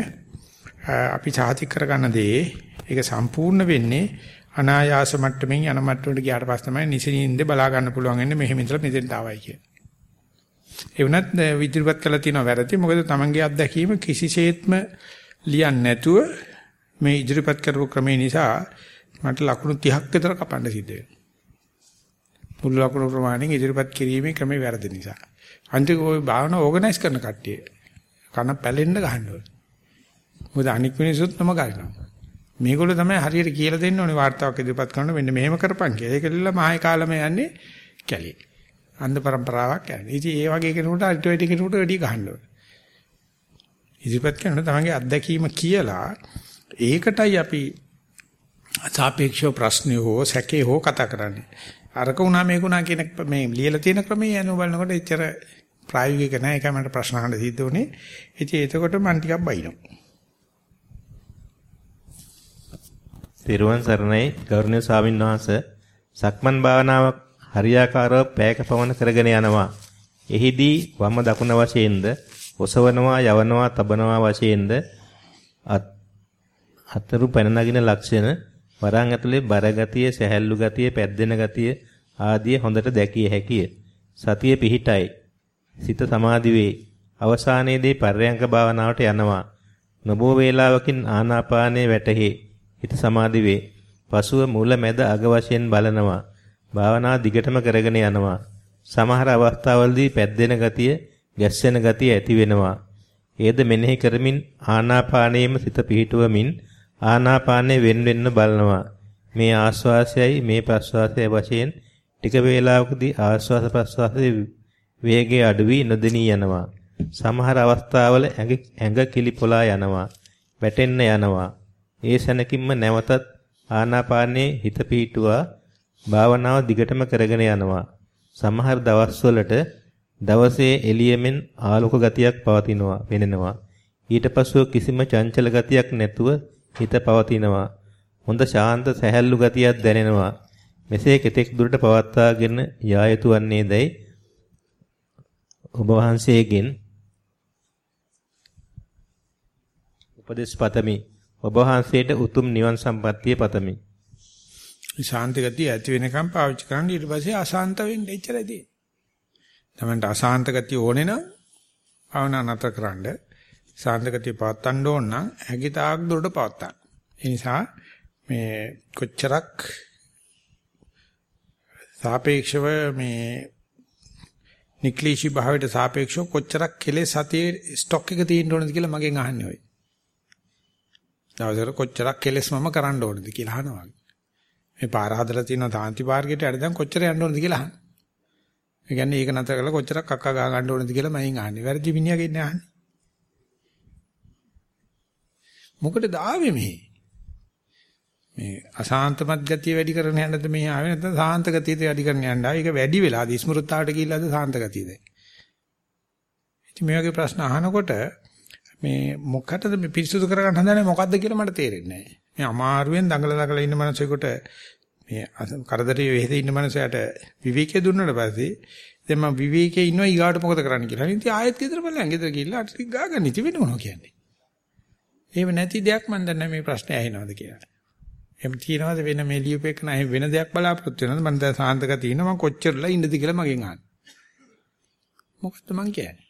අපි සාතික කරගන්න දේ ඒක සම්පූර්ණ වෙන්නේ අනායාස මට්ටමින් යන මට්ටමට ගියාට පස්සේ තමයි නිසින්ින්ද බලා ගන්න පුළුවන් වෙන්නේ මෙහෙම ඉඳලා මෙතෙන්ට ආවයි කිය. ඒ වුණත් විදිහට කළා තියෙනවා වැරදි මොකද Tamange අත්දැකීම කිසිසේත්ම ලියන්නේ නැතුව මේ ඉදිරිපත් කරපු ක්‍රමේ නිසා මට ලකුණු 30ක් විතර කපන්න සිද්ධ වෙනවා. මුළු ලකුණු ප්‍රමාණයෙන් ඉදිරිපත් කිරීමේ ක්‍රමේ වැරදි නිසා. අන්තිම ওই භාවනා ඕගනයිස් කරන කට්ටිය කන පැලෙන්න ගහන්න ඕනේ. මොකද අනික් මිනිස්සුත් නම ගන්නවා. මේගොල්ලෝ තමයි හරියට කියලා දෙන්න ඕනේ වார்த்தාවක් ඉදිරිපත් කරන මෙන්න මෙහෙම කරපන් කියලා. ඒකෙල්ල මහේ කාලම යන්නේ කැලේ. අන්ධ પરම්පරාවක් යන්නේ. ඉතින් ඒ වගේ කෙනෙකුට අල්ටිවේටි කෙනෙකුට වැඩි ගහන්න ඕනේ. ඉදිරිපත් කරන තමන්ගේ අත්දැකීම කියලා ඒකටයි අපි සාපේක්ෂව ප්‍රශ්නේ හෝ සැකේ හෝ කතා කරන්නේ. අරක උනා මේක උනා කියන මේ ලියලා තියෙන ක්‍රමයේ යනවා බලනකොට එච්චර ප්‍රායෝගික නැහැ. ඒකයි මට ප්‍රශ්න අහන්න සිද්ධ වුනේ. ඉතින් එතකොට මම ටිකක් බයිනවා. තිරුවන් සරණයි ගෞරවනීය ස්වාමීන් වහන්සේ සක්මන් භාවනාවක් හරියාකාරව පැයක පවන කරගෙන යනවා. එහිදී වම දකුණ වශයෙන්ද ඔසවනවා යවනවා තබනවා වශයෙන්ද අතරු පැන නගින ලක්ෂණ වරන් ඇතුලේ බර ගතිය සැහැල්ලු ගතිය පැද්දෙන ගතිය ආදී හොඳට දැකිය හැකිය. සතිය පිහිටයි. සිත සමාධි වේ. අවසානයේදී පර්යංක භාවනාවට යනවා. නබෝ වේලාවකින් ආනාපානයේ වැටහි. හිත සමාධි වේ. පසුව මුල මැද අග වශයෙන් බලනවා. භාවනා දිගටම කරගෙන යනවා. සමහර අවස්ථාවලදී පැද්දෙන ගතිය, ගැස්සෙන ගතිය ඇති වෙනවා. ඒද මෙනෙහි කරමින් ආනාපානයේම සිත පිහිටුවමින් ආනාපානයේ වෙන් වෙන්න බලනවා. මේ ආශ්වාසයයි මේ ප්‍රශ්වාසයයි වශයෙන් ටික වේලාවකදී ආශ්වාස ප්‍රශ්වාසයේ වේගය අඩු වී නොදෙනී යනවා. සමහර අවස්ථාවල ඇඟ කිලිපොලා යනවා. වැටෙන්න යනවා. ඒ සැනකින්ම නැවතත් ආනාපානයේ හිත පිහිටුවා භාවනාව දිගටම කරගෙන යනවා. සමහර දවස්වලට දවසේ එළියෙමින් ආලෝක ගතියක් පවතිනවා වෙනෙනවා. ඊට පසුව කිසිම චංචල ගතියක් නැතුව හිත පවතිනවා. හොඳ ශාන්ත සැහැල්ලු ගතියක් දැනෙනවා. මෙසේ කෙතෙක් දුරට පවත්වාගෙන යා යුතු වන්නේදයි ඔබ වහන්සේගෙන් උපදෙස් පතමි. ඔබ වහන්සේට උතුම් නිවන් සම්පත්තිය පතමි. ශාන්ති ගතිය ඇති වෙනකම් පාවිච්චි කරන්න ඊට පස්සේ අශාන්ත වෙන්න එච්චරයි තමන්ට අශාන්ත ගතිය ඕනේ නම් භාවනා නතර කරන්න. ශාන්ත ගතිය පවත්තන්න ඕන නම් හැකි තාක් දුරට පවත්තන්න. ඒ නිසා මේ කොච්චරක් සාපේක්ෂව මේ නික්ලිෂි භාවයට සාපේක්ෂව කොච්චරක් කෙලෙස් සතියේ ස්ටොක් එක තියෙන්න ඕනද කියලා මගෙන් අහන්නේ ඔය. දවසකට කොච්චරක් කෙලෙස් මම කරන්න ඕනද කියලා අහනවා. මේ පාර හදලා තියෙන තාන්ති පාර්ගයට යන්න දැන් කොච්චර යන්න ඕනද කියලා අහනවා. ඒ කියන්නේ ඒක නතර කරලා කොච්චරක් කක්කා ගහ ගන්න ඕනද කියලා මයින් අහන්නේ. වැරදි මිනිහගෙන් අහන්නේ. මොකටද ආවේ මෙහි? මේ අසාන්තමත් ගතිය වැඩි කරන යන්නද මේ ආවේ නැත්නම් සාන්ත ගතියද වැඩි කරන යන්න ආවේ? ඒක වැඩි වෙලා දිස්මෘත්තාවට ගිහිල්ලාද සාන්ත ගතියද? ඉතින් මේ වගේ ප්‍රශ්න අහනකොට මේ මොකටද මේ පිරිසුදු කරගන්න හදන්නේ මොකද්ද කියලා මට තේරෙන්නේ නැහැ. මේ අමාරුවෙන් දඟල දඟල ඉන්න මනසෙකුට මේ කරදරේ වෙහෙද ඉන්න මනසයට විවේකයේ දුන්නට පස්සේ දැන් මම විවේකයේ ඉන්නවා ඊගාට මොකද කරන්න කියලා. ඉතින් ආයෙත් ගෙදර බලන්න ගෙදර ගිහිල්ලා අට ටික ගාගන්න ඉති වෙන මොනවා කියන්නේ. එහෙම නැති දෙයක් මම දන්නේ මේ ප්‍රශ්නේ ඇහෙනවද කියලා. එහෙම තියනවාද වෙන මේ ලියුපෙක් නැහැ වෙන දෙයක් බලාපොරොත්තු වෙනවද මම දැන් සාන්තක තියෙනවා මම කොච්චරලා ඉන්නද කියලා මගෙන් අහන්න. මොකක්ද මං කියන්නේ?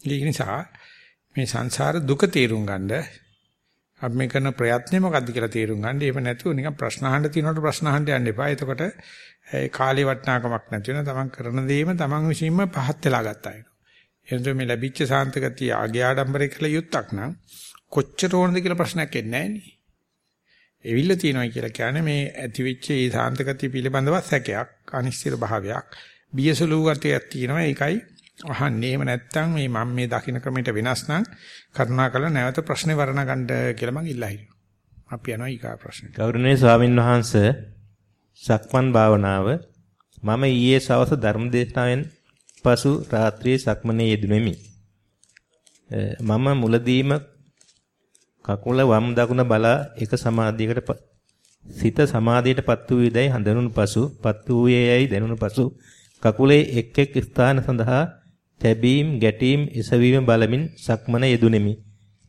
ඒක නිසා මේ සංසාර දුක තේරුම් ගන්න අපි මේ කරන ප්‍රයත්නේ මොකද්ද කියලා තේරුම් ගන්න. එහෙම නැතුව නිකන් ප්‍රශ්න අහන්න තියනකොට ප්‍රශ්න අහන්න යන්න එපා. එතකොට ඒ කාලේ වටිනාකමක් නැති වෙනවා. තමන් කරන දේම තමන් විසින්ම පහත් වෙලා ගත්තා වෙනවා. එතකොට මේ ලැබිච්ච සාන්ත ගතිය ආගේ ආඩම්බරේ කියලා යුත්තක් නම් කොච්චර ඕනද කියලා ප්‍රශ්නයක් එන්නේ නැහැ එවිල්ල තියෙනවා කියලා කියන්නේ මේ ඇතිවෙච්ච ඒ සාන්ත ගතිය පිළිබඳව සැකයක්, අනිශ්චිත භාවයක්, බියසලු ගතියක් තියෙනවා. ඒකයි අහන්නේ. එහෙම නැත්නම් මේ මම මේ දකින්න ක්‍රමයට වෙනස් නම් කරුණාකරලා නැවත ප්‍රශ්නේ වර්ණ ගන්න කියලා මං ඉල්ලා හිටියා. අපි යනවා ඊගා ප්‍රශ්නෙට. ගෞරවනීය ස්වාමින් වහන්සේ සක්මන් භාවනාව මම ඊයේ සවස ධර්මදේශනාවෙන් පසු රාත්‍රියේ සක්මනේ යෙදුණෙමි. මම මුලදීම කකුල වම් දකුණ බලා එක සමාධියකට සිත සමාධියටපත් වූ විදයි හඳුනුන පසු පත් වූයේයයි දැනුන පසු කකුලේ එක් එක් ස්ථාන සඳහා තැබීම් ගැටීම් එසවීම බලමින් සක්මන යෙදුණෙමි.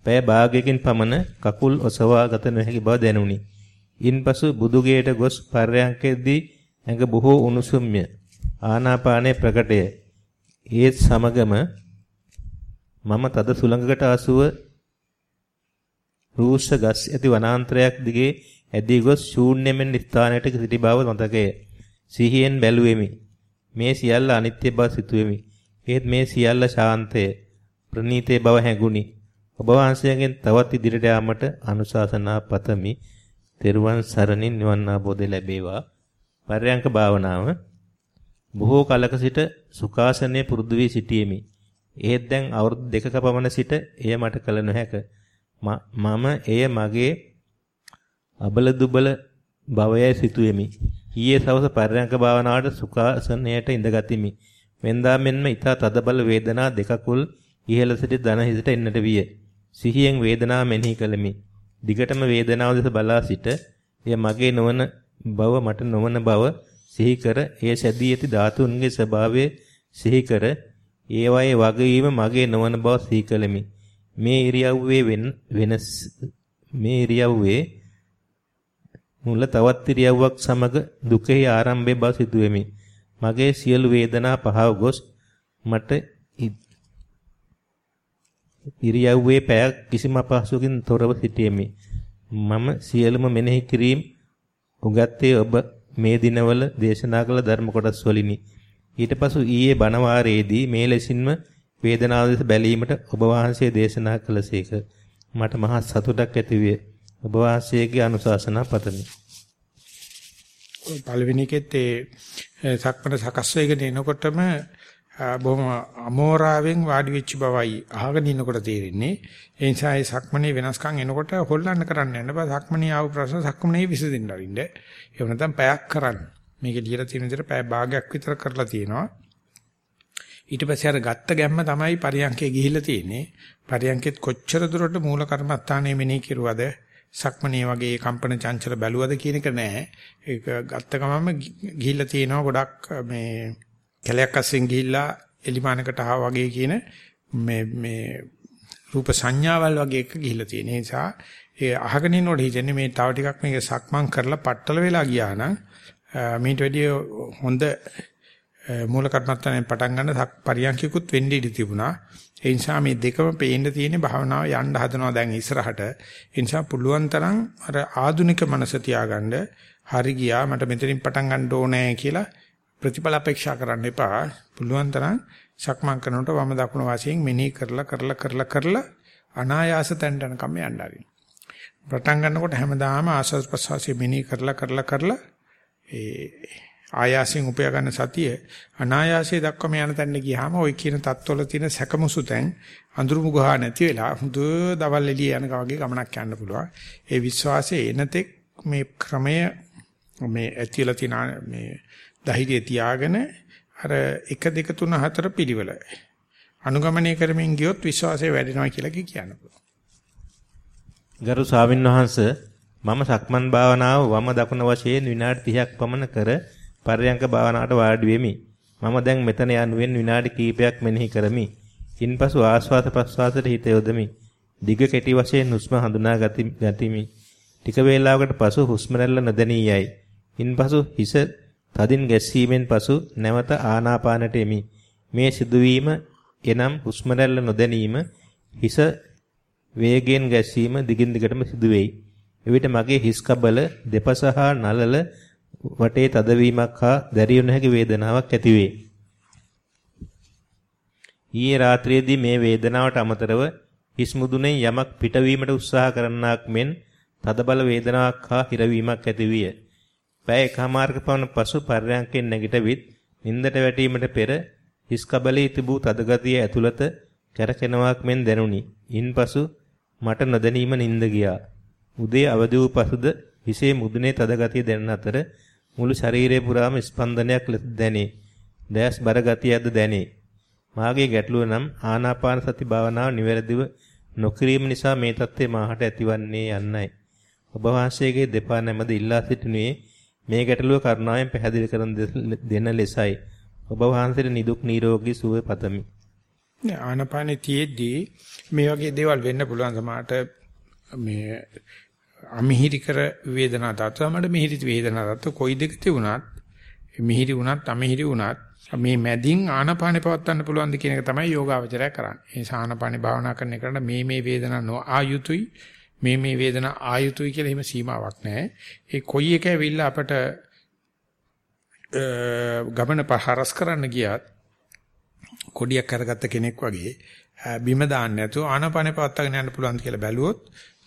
පය භාගයකින් පමණ කකුල් ඔසවා ගත නොහැකි බව දැනුනි. ඉන්පසු බුදුගේට ගොස් පර්යංකෙද්දී ඇඟ බොහෝ උණුසුම්ය. ආනාපානයේ ප්‍රකටය. ඒත් සමගම මම තද සුළඟකට ආසුව රූෂ ගස් ඇති වනාන්තරයක් දිගේ ඇදී ගොස් ශූන්‍යමෙන් ස්ථානයට සිටි බව මතකය. සිහියෙන් බැලුවෙමි. මේ සියල්ල අනිත්‍ය බව සිතුවෙමි. ඒත් මේ සියල්ල ශාන්තය ප්‍රණීතේ බව හැඟුනි. ඔබ වහන්සේගෙන් තවත් ඉදිරියට යාමට අනුශාසනා පතමි. තෙරුවන් සරණින් නිවන් අවබෝධය ලැබේවා. පර්යංක භාවනාව බොහෝ කලක සිට සුඛාසනයේ පුරුදු වී සිටියෙමි. ඒත් දැන් අවුරුදු දෙකක පමණ සිට එය මට කළ නොහැක. මම එය මගේ අබල දුබල භවයයි සිතුවෙමි. ඊයේ සවස පර්යංක භාවනාවට සුඛාසනයට ඉඳගතිමි. වෙන්දා මෙන්ම ඊතා තදබල වේදනා දෙකකුල් ඉහළ සිට දන හිසට එන්නට විය. සිහියෙන් වේදනාව මෙනෙහි කළෙමි. දිගටම වේදනාව දෙස බලා සිට එය මගේ නොවන බව මට නොවන බව සිහි කර එය සැදී ඇති ධාතුන්ගේ ස්වභාවය සිහි කර ඒවායේ වගවීම මගේ නොවන බව සිහි කළෙමි. මේ ඉරියව්වේ වෙනස් මේ ඉරියව්වේ මුල තවත් ඉරියව්වක් සමග දුකෙහි ආරම්භයේ බව සිතුවෙමි. මගේ සියලු වේදනා පහව ගොස් මට ඉරියව්වේ පැයක් කිසිම අපහසුකින් තොරව සිටියෙමි. මම සියලුම මෙනෙහි කිරීම උගත්තේ ඔබ මේ දිනවල දේශනා කළ ධර්ම කොටස් වලිනි. ඊට පසු ඊයේ බණ වාරයේදී මේ ලෙසින්ම වේදනාව දෙස බැලීමට ඔබ වහන්සේ දේශනා කළසේක. මට මහත් සතුටක් ඇති විය. ඔබ වහන්සේගේ අනුශාසනා පතමි. පළවෙනි එකෙත් ඒ සක්මන සකස් වෙගෙන එනකොටම බොහොම අමෝරාවෙන් වාඩි වෙච්ච බවයි අහගෙන ඉන්නකොට තේරෙන්නේ. ඒ නිසා ඒ සක්මනේ වෙනස්කම් එනකොට හොල්ලන්න කරන්න යන්න බෑ. සක්මනේ ආව ප්‍රශ්න සක්මනේ විසඳින්න අරින්න. ඒ නැත්නම් පැයක් කරන්න. මේක ලියලා තියෙන විදිහට පැය භාගයක් විතර කරලා තියෙනවා. ඊට පස්සේ අර ගත්ත ගැම්ම තමයි පරියන්කේ ගිහිල්ලා තියෙන්නේ. පරියන්කෙත් කොච්චර දුරට මූල කර්මස්ථානයේ මෙනෙහි කෙරුවද සක්මනේ වගේ කම්පන චංචල බැලුවද කියන එක නෑ. ඒක ගත්ත ගමන්ම ගිහිල්ලා තියෙනවා ගොඩක් මේ කැලයක් අස්සෙන් ගිහිල්ලා එලිමානකට ආවා වගේ කියන මේ මේ රූප සංඥාවල් වගේ එක ගිහිල්ලා තියෙන නිසා ඒ අහගෙන ඉන්නකොට හිතන්නේ මේ තව ටිකක් මේක සක්මන් කරලා පట్టල වෙලා ගියා නම් මීට වැඩිය හොඳ මූල කර්මත්තානේ පටන් ගන්න පරියන්කිකුත් වෙන්න ඉඩ තිබුණා. ඒ නිසා මේ දෙකම පේන්න තියෙන භාවනාව යන්න හදනවා දැන් ඉස්සරහට. ඒ නිසා පුළුවන් තරම් අර ආදුනික මනස තියාගන්න හරි ගියා මට මෙතනින් පටන් ගන්න ඕනේ කියලා ප්‍රතිඵල අපේක්ෂා කරන්න එපා. පුළුවන් තරම් සක්මන් කරනකොට වම දකුණ වශයෙන් මෙනෙහි කරලා කරලා කරලා කරලා අනායාස තැන්ට යනකම් යන්න ආරින්. පටන් ගන්නකොට හැමදාම ආස්වාද ප්‍රසවාසය මෙනෙහි කරලා කරලා කරලා ඒ ආයාසයෙන් උපයා ගන්න සතිය අනායාසයේ දක්වම යන තැන්න ගියාම ওই කියන தත්වල තියෙන සැකමසුතෙන් අඳුරුමු ගහ නැති වෙලා හුද දවල් එළිය යනකා වගේ ගමනක් යන්න පුළුවන්. ඒ විශ්වාසයේ එනතෙක් මේ ක්‍රමය මේ ඇතිලා තියෙන මේ ධෛර්යය තියාගෙන අර 1 2 3 4 පිළිවෙල අනුගමනය කරමින් ගියොත් විශ්වාසය වැඩෙනවා කියලා කියන්න පුළුවන්. ගරු ස්වාමින්වහන්සේ මම සක්මන් භාවනාව වම දකුණ වශයෙන් විනාඩි 30ක් පමණ කර පර්යංක භාවනාවට වාඩි වෙමි. මම දැන් මෙතන යනුවෙන් විනාඩි කිහිපයක් මෙනෙහි කරමි. ඉන්පසු ආස්වාද ප්‍රස්වාසයට හිත යොදමි. දිග කෙටි වශයෙන් හුස්ම හඳුනා ගතිමි. ටික වේලාවකට පසු හුස්ම රැල්ල නොදැනී යයි. ඉන්පසු හිස තදින් ගැස්සීමෙන් පසු නැවත ආනාපානට එමි. මේ සිදුවීම එනම් හුස්ම රැල්ල නොදැනීම හිස වේගයෙන් ගැස්සීම දිගින් දිගටම සිදුවේයි. එවිට මගේ හිස් කබල දෙපස හා නලල වටේ තදවීමක් හා දැරිය නොහැකි වේදනාවක් ඇතිවේ. ඊයේ රාත්‍රියේදී මේ වේදනාවට අමතරව හිස් මුදුනේ යමක් පිටවීමට උත්සාහ කරන්නාක් මෙන් තදබල වේදනාවක් හා හිරවීමක් ඇතිවිය. පැය එකමාරක පමණ පසු පර්යංකෙන් නැගිට විත් නින්දට වැටීමට පෙර හිස් කබලේ තිබූ තදගතිය ඇතුළත කැරකෙනවක් මෙන් දැනුනි. ඉන්පසු මට නොදැනීම නින්ද ගියා. උදේ අවදි වූ පසුද හිසේ මුදුනේ තදගතිය දැනෙන අතර මුළු ශරීරය පුරාම ස්පන්දනයක් ලෙස දැනේ. දැස් බර ගතියක්ද දැනේ. මාගේ ගැටලුව නම් ආනාපාන සති භාවනාව නිවැරදිව නොකිරීම නිසා මේ தත්ත්වය මාහට ඇතිවන්නේ යන්නයි. ඔබ වහන්සේගේ දෙපා නැමද ඉල්ලා සිටිනුයේ මේ ගැටලුව කරුණාවෙන් පැහැදිලි කරන දෙන ලෙසයි. ඔබ වහන්සේට නිදුක් නිරෝගී සුවය පතමි. ආනපානේ තියේදී මේ වගේ දේවල් වෙන්න පුළුවන් සමහරට මේ අමිහිරි කර වේදනා තත්ත්වමඩ මිහිරි වේදනා තත්ත්ව කොයි දෙක තිබුණත් මිහිරි වුණත් අමිහිරි වුණත් මේ මැදින් ආනපානේ පවත්වන්න පුළුවන්ද කියන එක තමයි යෝගාවචරය කරන්නේ. ඒ සානපානේ භාවනා කරන එකට මේ මේ වේදනා නො ආයුතුයි මේ මේ වේදනා ආයුතුයි කියලා එහෙම සීමාවක් නැහැ. ඒ කොයි එක ඇවිල්ලා අපට ගමන පහරස් කරන්න ගියත් කොඩියක් කරගත්ත කෙනෙක් වගේ බිම දාන්න නැතුව ආනපනේ පවත්වාගෙන යන්න පුළුවන් කියලා බැලුවොත්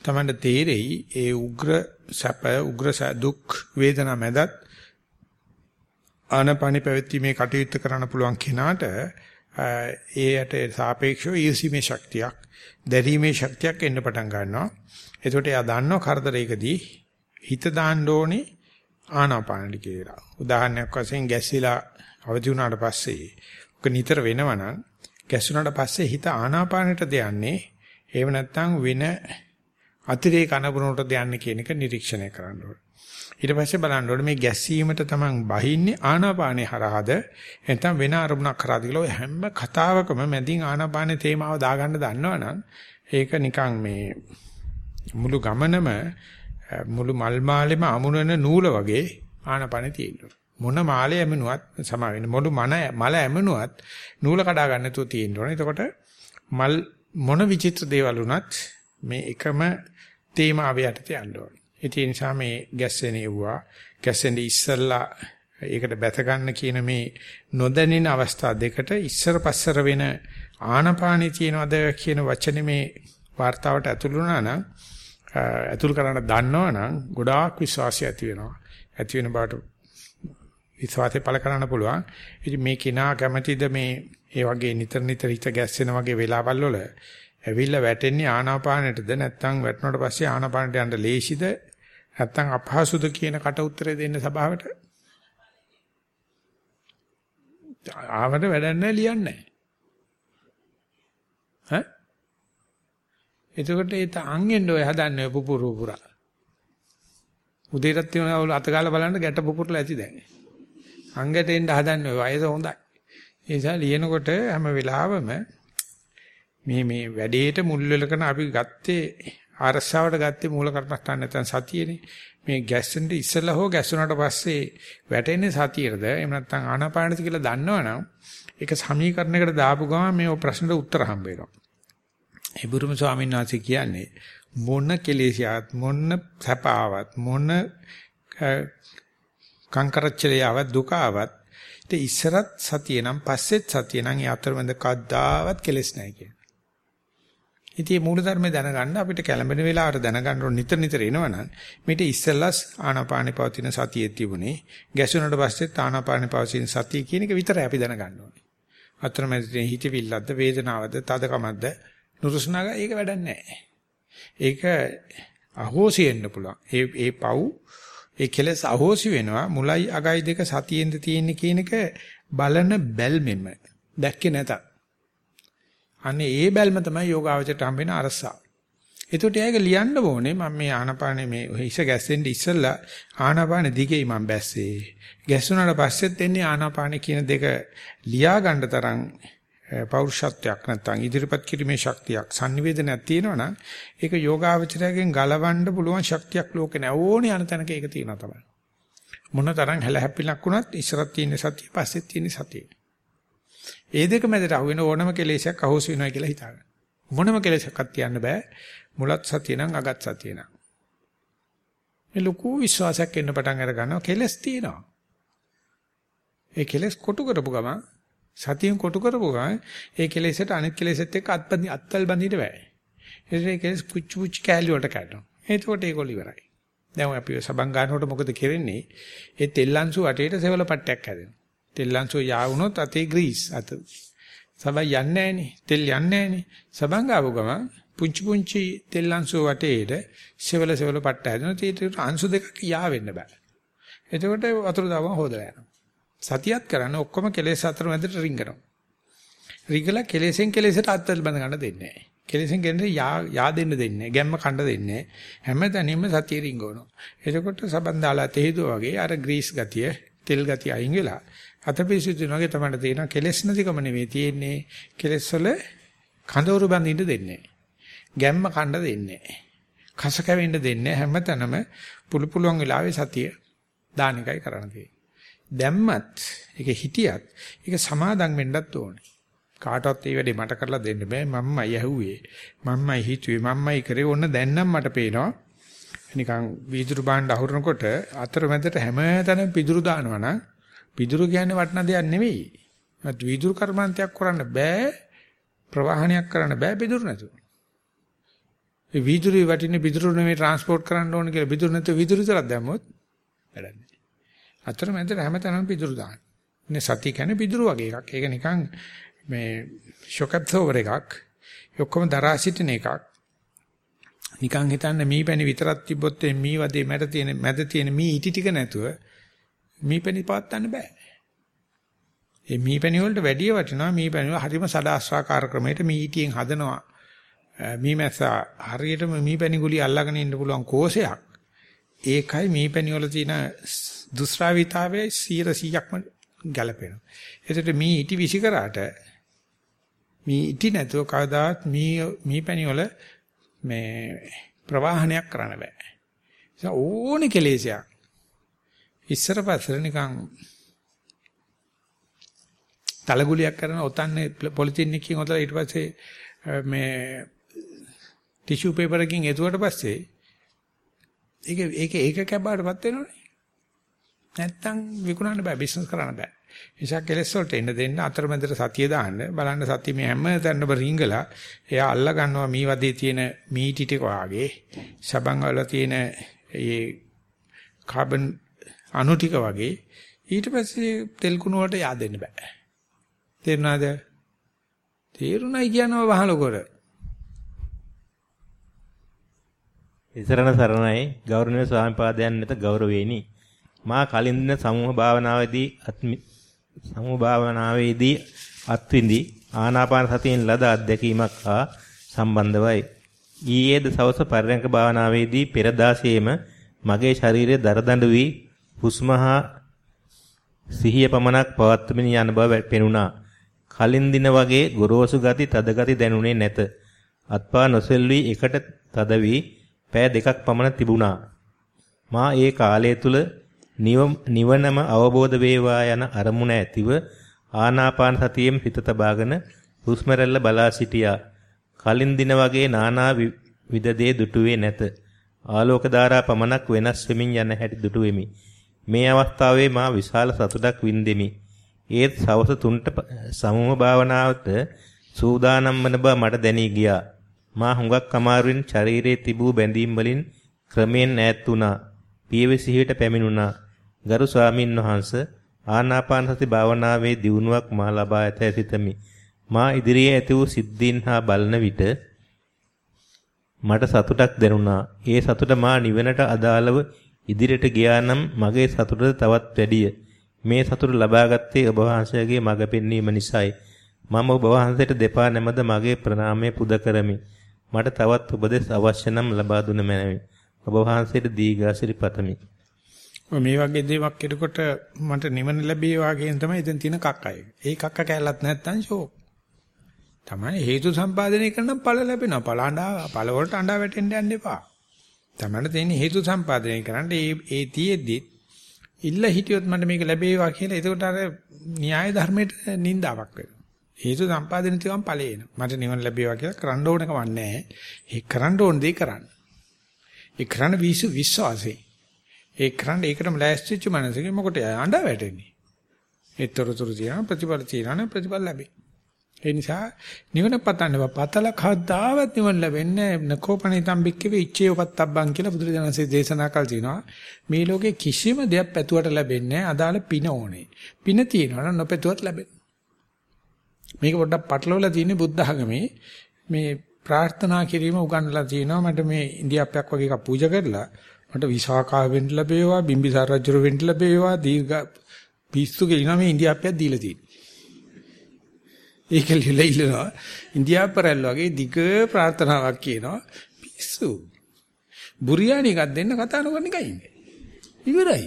තමයි තේරෙයි ඒ උග්‍ර සැප උග්‍ර දුක් වේදනා මැදත් ආනපානි පැවැත්ීමේ කටයුත්ත කරන්න පුළුවන් කෙනාට ඒයට සාපේක්ෂව ඊර්ෂීමේ ශක්තියක්, දැරීමේ ශක්තියක් එන්න පටන් ගන්නවා. එතකොට එයා දන්නව කරදරයකදී හිත දාන්න ඕනේ ආනාපානෙ කියලා. උදාහරණයක් වශයෙන් ගැස්සිලා අවදි වුණාට පස්සේ ඔක නිතර වෙනවනම් ගැස්සුණාට පස්සේ හිත ආනාපානෙට දෙන්නේ එහෙම නැත්නම් වෙන අතිරේක අනබුනට දෙන්නේ කියන එක නිරීක්ෂණය කරන්න ඕනේ. ඊට පස්සේ බලන්න ඕනේ මේ ගැස්සීමට තමන් බහින්නේ ආනාපානේ හරහාද නැත්නම් වෙන අරමුණක් හරහාද කියලා හැම කතාවකම මැදින් ආනාපානේ තේමාව දාගන්න දන්නවනම් ඒක නිකන් මේ මුළු ගමනම මුළු මල් මාලෙම අමුණන නූල වගේ ආනාපානේ තියෙනවා. මොන මාලේ ඇමනුවත් සමා වෙන මුළු මන මල ඇමනුවත් නූල කඩා ගන්න නැතුව තියෙන්න ඕනේ. එතකොට මල් මොන විචිත්‍ර දේවල් වුණත් මේ එකම තේමාව යටතේ යන්න ඕනේ. ඒ නිසා මේ ගැස්සෙන එව්වා ගැස්සෙන ඉස්සල්ලා ඒකට බැස ගන්න කියන මේ නොදැනෙන අවස්ථා දෙකට ඉස්සර පස්සර වෙන ආනපානෙ තියනවද කියන වචනේ මේ වார்த்தාවට ඇතුළු වුණා නම් ඇතුළු කරන්න දන්නවනම් ගොඩාක් විශ්වාසය ඇති වෙනවා. ඇති වෙන බාට විශ්වාසය පළ කරන්න පුළුවන්. ඉතින් මේ කිනා කැමැතිද මේ ඒ වගේ නිතර නිතර හිත ගැස්සෙන වගේ වෙලාවල් වල ඇවිල්ලා වැටෙන්නේ ආනාපානෙටද? නැත්නම් වැටුණාට පස්සේ ආනාපානට යන්න ලේසිද? නැත්තම් අපහසුද කියන කට උත්තරේ දෙන්න සභාවට? ආවට වැඩක් නැහැ ලියන්නේ ඈ? එතකොට ඒ අංගෙන් ඔය හදන්නේ පුපුරු පුරා. උදේටත් තියෙන අත ගාලා බලන්න ගැට පුපුරලා ඇති දැන්. අංගට එන්න හදන්නේ ඔය වයස හොඳයි. ඒ නිසා ලියනකොට හැම වෙලාවෙම මේ මේ වැඩේට මුල් වෙලකන අපි ගත්තේ ආරස්සාවට ගත්තේ මූල කර්මස්ථාන නැත්නම් සතියනේ. මේ ගැස්සෙන්ට ඉස්සෙල්ලා හෝ ගැස්සුණාට පස්සේ වැටෙන්නේ සතියේද? එහෙම නැත්නම් ආනාපානද කියලා දන්නවනම් ඒක සමීකරණයකට දාපු ගමන් මේ ප්‍රශ්නට උත්තර හම්බ වෙනවා. ඒ බුරුම ස්වාමීන් වහන්සේ කියන්නේ මොන කෙලෙසියත් මොන සැපාවත් මොන කංකරච්චලියාවත් දුකාවත් ඒ ඉස්සරත් සතිය නම් පස්සෙත් සතිය නම් ඒ අතරමැද කද්දාවත් කෙලස් නැහැ කියන්නේ. ඉතින් මේ මූලධර්ම දැනගන්න අපිට කැළඹෙන වෙලාවට දැනගන්න ඕන නිතර නිතර එනවනම් මේට ඉස්සෙල්ලස් ආනාපානෙ පවතින සතියේ තිබුණේ ගැසුණට පස්සෙත් ආනාපානෙ පවතින සතිය කියන එක විතරයි අපි දැනගන්න ඕනේ. අතරමැදදී හිතවිල්ලක්ද වේදනාවක්ද තදකමක්ද නුරුස්නාග ඒක වැඩක් නැහැ. ඒක අහෝසි වෙන්න පුළුවන්. ඒ ඒ පව් ඒ කෙලස් අහෝසි වෙනවා මුලයි අගයි දෙක සතියෙන්ද තියෙන්නේ කියන එක බලන බැල්මෙම දැක්කේ නැතත් අනේ ඒ බැල්ම තමයි යෝගාවචරයට හම්බෙන අරසාව. එතකොට ඒක ලියන්න ඕනේ මම මේ ආනාපානේ මේ හිස ගැස්සෙන්න ඉස්සෙල්ලා ආනාපාන දිගේ මම බැස්සේ. ගැස්සුණාට පස්සෙත් එන්නේ ආනාපානේ කියන දෙක ලියා ගන්න තරම් පෞරුෂත්වයක් නැත්නම් ඉදිරිපත් කිරීමේ ශක්තියක් sannivedanayak තියෙනවනම් ඒක යෝගාවචරයෙන් ගලවන්න පුළුවන් ශක්තියක් ලෝකේ නැහැ ඕනේ අන තැනක ඒක තියෙනවා තමයි. මොන තරම් හැලහැප්පිලක් වුණත් ඉස්සරත් තියෙන සතිය පස්සෙත් තියෙන සතිය. ඒ දෙක මැදට අහුවෙන ඕනම කෙලෙසයක් අහෝසු වෙනවා කියලා හිතාගන්න. මොනම කෙලෙසක්වත් තියන්න බෑ. මුලත් සතිය නම් අගත් සතිය නම්. මේ ලොකු විශ්වාසයක් එන්න පටන් අර ගන්නවා කෙලස් තියෙනවා. ඒ කෙලස් කොටු කරපු ගමන් සතියෙන් කොටු කරපු ගමන් ඒ කෙලෙසට අනිත් කෙලෙසෙත් එක්ක අත්පදි අත්තල් බඳින්න බෑ. ඒ කෙලස් පුච්චු පුච්චු කැලිය වලට කැඩෙනවා. එතකොට ඒගොල්ලෝ ඉවරයි. දැන් අපි සබන් ගන්නකොට මොකද කරන්නේ? ඒ තෙල්ලන්සු වටේට සෙවල පට්ටයක් හැදෙනවා. තෙල්ලන්සෝ යා වුණොත් අතේ ග්‍රීස් අත. සබන් යන්නේ නැහනේ. තෙල් යන්නේ නැහනේ. සබන් ගාව ගමන් පුංචි පුංචි තෙල්ලන්සෝ වටේට සෙවල සෙවල පට්ට හැදෙනවා. ඒකට අංශු දෙකක් යා වෙන්න බෑ. එතකොට වතුර දාවම හොදලා යනවා. සතියත් කරන්නේ ඔක්කොම කෙලෙස් අතර මැදට රිංගනවා. රිංගලා කෙලෙසෙන් කෙලෙසට අත්වල බඳ ගන්න දෙන්නේ නැහැ. කෙලෙසෙන් කෙලෙසට යා යා දෙන්න දෙන්නේ නැහැ. ගැම්ම කන්න දෙන්නේ නැහැ. හැමතැනින්ම සතිය රිංගවනවා. එතකොට සබන් දාලා තෙහෙදුව වගේ අර ග්‍රීස් ගතිය, තෙල් ගතිය අයින් වෙලා අත පිරිසිදු වගේ තමයි තේරෙනවා කෙලස් නැතිකම නෙවෙයි තියෙන්නේ. කෙලස් වල කඳවුරු බඳින්න දෙන්නේ ගැම්ම කන්න දෙන්නේ කස කැවෙන්න දෙන්නේ හැමතැනම පුළු පුළුවන් වෙලාවේ සතිය දාන එකයි කරන්න තියෙන්නේ. දැම්මත් ඒක හිටියත් ඒක සමාදම් වෙන්නත් ඕනේ. කාටවත් ඒ වැඩේ මට කරලා දෙන්න බෑ. මම්මයි ඇහුවේ. මම්මයි හිතුවේ. මම්මයි කරේ. ඕන දැන් නම් මට පේනවා. නිකන් වීදුරු බාණ්ඩ අහුරනකොට අතරමැදට හැමතැනම පිදුරු දානවා නම් පිදුරු කියන්නේ වටන දෙයක් නෙවෙයි. මත් විදුරු කර්මාන්තයක් කරන්න බෑ. ප්‍රවාහනයක් කරන්න බෑ පිදුරු නැතුව. ඒ විදුරුවේ වටින පිදුරු නෙවෙයි ટ્રાන්ස්පෝර්ට් කරන්න ඕන කියලා පිදුරු නැතුව විදුරු විතරක් දැම්මොත් වැඩක් නෑ. අතරමැද හැමතැනම පිදුරු දාන්න. නේ සතිය කියන්නේ පිදුරු වගේ එකක්. ඒක නිකන් මේ ෂොක් ඇබ්සෝවර් එකක්. ඔක්කොම දරා සිටින එකක්. නිකන් හිතන්න මීපැණි විතරක් තිබ්බොත් මී වදේ මැද තියෙන මැද තියෙන මී ඉටි ටික නැතුව මීපැණි පවත්වන්න බෑ. ඒ මීපැණි වලට වැඩි වටිනවා මීපැණි වල හරිම සදාස්වාකාර ක්‍රමයකට මී ඉටියෙන් හදනවා. මීමැස්ස හරියටම මීපැණි ගුලි අල්ලගෙන ඉන්න පුළුවන් කෝෂයක්. ඒකයි මීපැණි වල තියෙන දුෂ්‍රාවිතාවයේ 100%ක්ම ගැලපෙනවා. ඒකට මී ඉටි විසි කරාට මී ඉටි නැතුව කවදාත් මී මීපැණි වල මේ ප්‍රවාහනයක් කරන්න බෑ. ඒ ඕනේ කෙලෙසයක්. ඉස්සර පස්සර නිකන් තලගුලියක් කරන ඔතන්නේ පොලිතින් එකකින් ඔතලා ඊට පස්සේ මේ ටිෂු පේපර් එකකින් එතුවට පස්සේ ඒක ඒක ඒක කැබාටපත් වෙනවනේ. නැත්තම් විකුණන්න බෑ බිස්නස් කරන්න බෑ. නිසා කෙලස් වලට එන්න දෙන්න අතරමැදට සතිය දාන්න බලන්න සතිය මේ හැම තැනම රිංගලා එයා අල්ල ගන්නවා මේ වදේ තියෙන මීටි ටික වාගේ සබන් වල තියෙන ඒ කාබන් අණු ටික වගේ ඊට පස්සේ තෙල් කුණු වලට yaadෙන්න බෑ. තේරුණාද? තේරුණයි කියනවා වහලකොර. ඉසරණ සරණයි ගෞරවනීය ස්වාමීපාදයන් වෙත ගෞරවේනි. මා කලින් දින සමූහ භාවනාවේදී සමූහ භාවනාවේදී අත්විඳි ආනාපාන සතියෙන් ලද අත්දැකීමක් හා සම්බන්ධවයි. ඊයේද සවස පරිරංක භාවනාවේදී පෙර දාසයේම මගේ ශරීරය දරදඬු වී හුස්ම හා සිහිය පමණක් පවත්වමින් යන බව පෙනුණා. කලින් දින වගේ ගොරෝසු ගති තද ගති දැනුනේ නැත. අත්පා නොසෙල්වි එකට තද වී පෑ දෙකක් පමණ තිබුණා. මා ඒ කාලය තුල නිවනම අවබෝධ වේවා යන අරමුණ ඇතිව ආනාපාන සතියෙන් හිත තබාගෙන හුස්ම රැල්ල බලා සිටියා. කලින් දින වගේ නානා විදදේ දුටුවේ නැත. ආලෝක ධාරා පමණක් වෙනස් වෙමින් යන හැටි දුටුවෙමි. මේ අවස්ථාවේ මා විශාල සතුටක් වින්දෙමි. ඒත් සවස 3ට සමුහ භාවනාවට සූදානම් වන බව මට දැනී ගියා. මා හුඟක් අමාරුවෙන් ශරීරයේ තිබූ බැඳීම් වලින් ක්‍රමෙන් ඈත් වුණා. පියවිසිහිට පැමිණුණා. ගරු ස්වාමින් වහන්සේ ආනාපාන සති භාවනාවේ දියුණුවක් මා ලබා ඇත සිතමි. මා ඉදිරියේ ඇති වූ සිද්ධීන් හා බලන විට මට සතුටක් දැනුණා. ඒ සතුට මා නිවනට අදාළව ඉදිරියට ගියා නම් මගේ සතුටද තවත් වැඩිය. මේ සතුට ලබාගත්තේ ඔබ වහන්සේගේ මඟ පෙන්වීම නිසායි. මම ඔබ වහන්සේට දෙපා නැමද මගේ ප්‍රණාමය පුද කරමි. මට තවත් උපදෙස් අවශ්‍ය නම් ලබා දුන මැනවි. ඔබ වහන්සේට දීඝාසිරි පතමි. මේ වගේ දේවල් කෙරකොට මට නිවන ලැබේවා කියන තමයි එතන තියෙන කක්කය. ඒ කක්ක කැලලත් නැත්තම් ෂෝක්. තමයි හේතු සම්පාදනය කරනම් ඵල ලැබෙනවා. ඵල අඬා ඵල වලට අඬා වැටෙන්න යන්න එපා. තමයි තියෙන හේතු සම්පාදනය කරන්න ඒ ඒ තියෙද්දි ඉල්ල හිටියොත් මට මේක ලැබේවා කියලා එතකොට අර න්‍යාය ධර්මයට නින්දාවක් වෙනවා. හේතු සම්පාදනය තියවම් ඵලේන. මට නිවන ලැබේවා කියලා කරන්න ඕන කමක් නැහැ. ඒ කරන්න ඕන දේ කරන්න. ඒ කරන්න විශ්ව විශ්වාසයි. ඒ කරන්න ඒකටම ලෑස්තිච්ච මනසකින් මොකට අඬ වැටෙන්නේ. ඒතරතුරු තියන ප්‍රතිඵල තියන ප්‍රතිඵල ලැබේ. ඒ නිසා නිවන පතන්න පතල කද්දාවත් නිවන ලැබෙන්නේ නකෝපණිතම් බික්කවේ ඉච්ඡේ උපත්තබ්බන් කියලා බුදුරජාණන්සේ දේශනා කළ තිනවා. මේ ලෝකේ කිසිම දෙයක් පැතුවට ලැබෙන්නේ අදාළ පින ඕනේ. පින තියෙනවා නම් නොපැතුවත් ලැබෙනවා. මේක පොඩ්ඩක් පටලවලා තියෙන්නේ බුද්ධ ධර්මයේ මේ ප්‍රාර්ථනා කිරීම උගන්වලා තියෙනවා මට මේ ඉන්දියාප්පයක් වගේ එකක් පූජා කරලා මට විසාකා වෙන්න ලැබේවා බිම්බිසාර රජුර වෙන්න ලැබේවා දීර්ඝ පිස්සු කියලා මේ ඉන්දියාප්පයක් දීලා තියෙනවා. ඒක ලියලා ඉල්ලනවා. ඉන්දියා පෙරල් වගේ දිග ප්‍රාර්ථනාවක් කියනවා. පිස්සු. බුරියානි එකක් දෙන්න කතා නොකරන එකයි ඉන්නේ. ඉවරයි.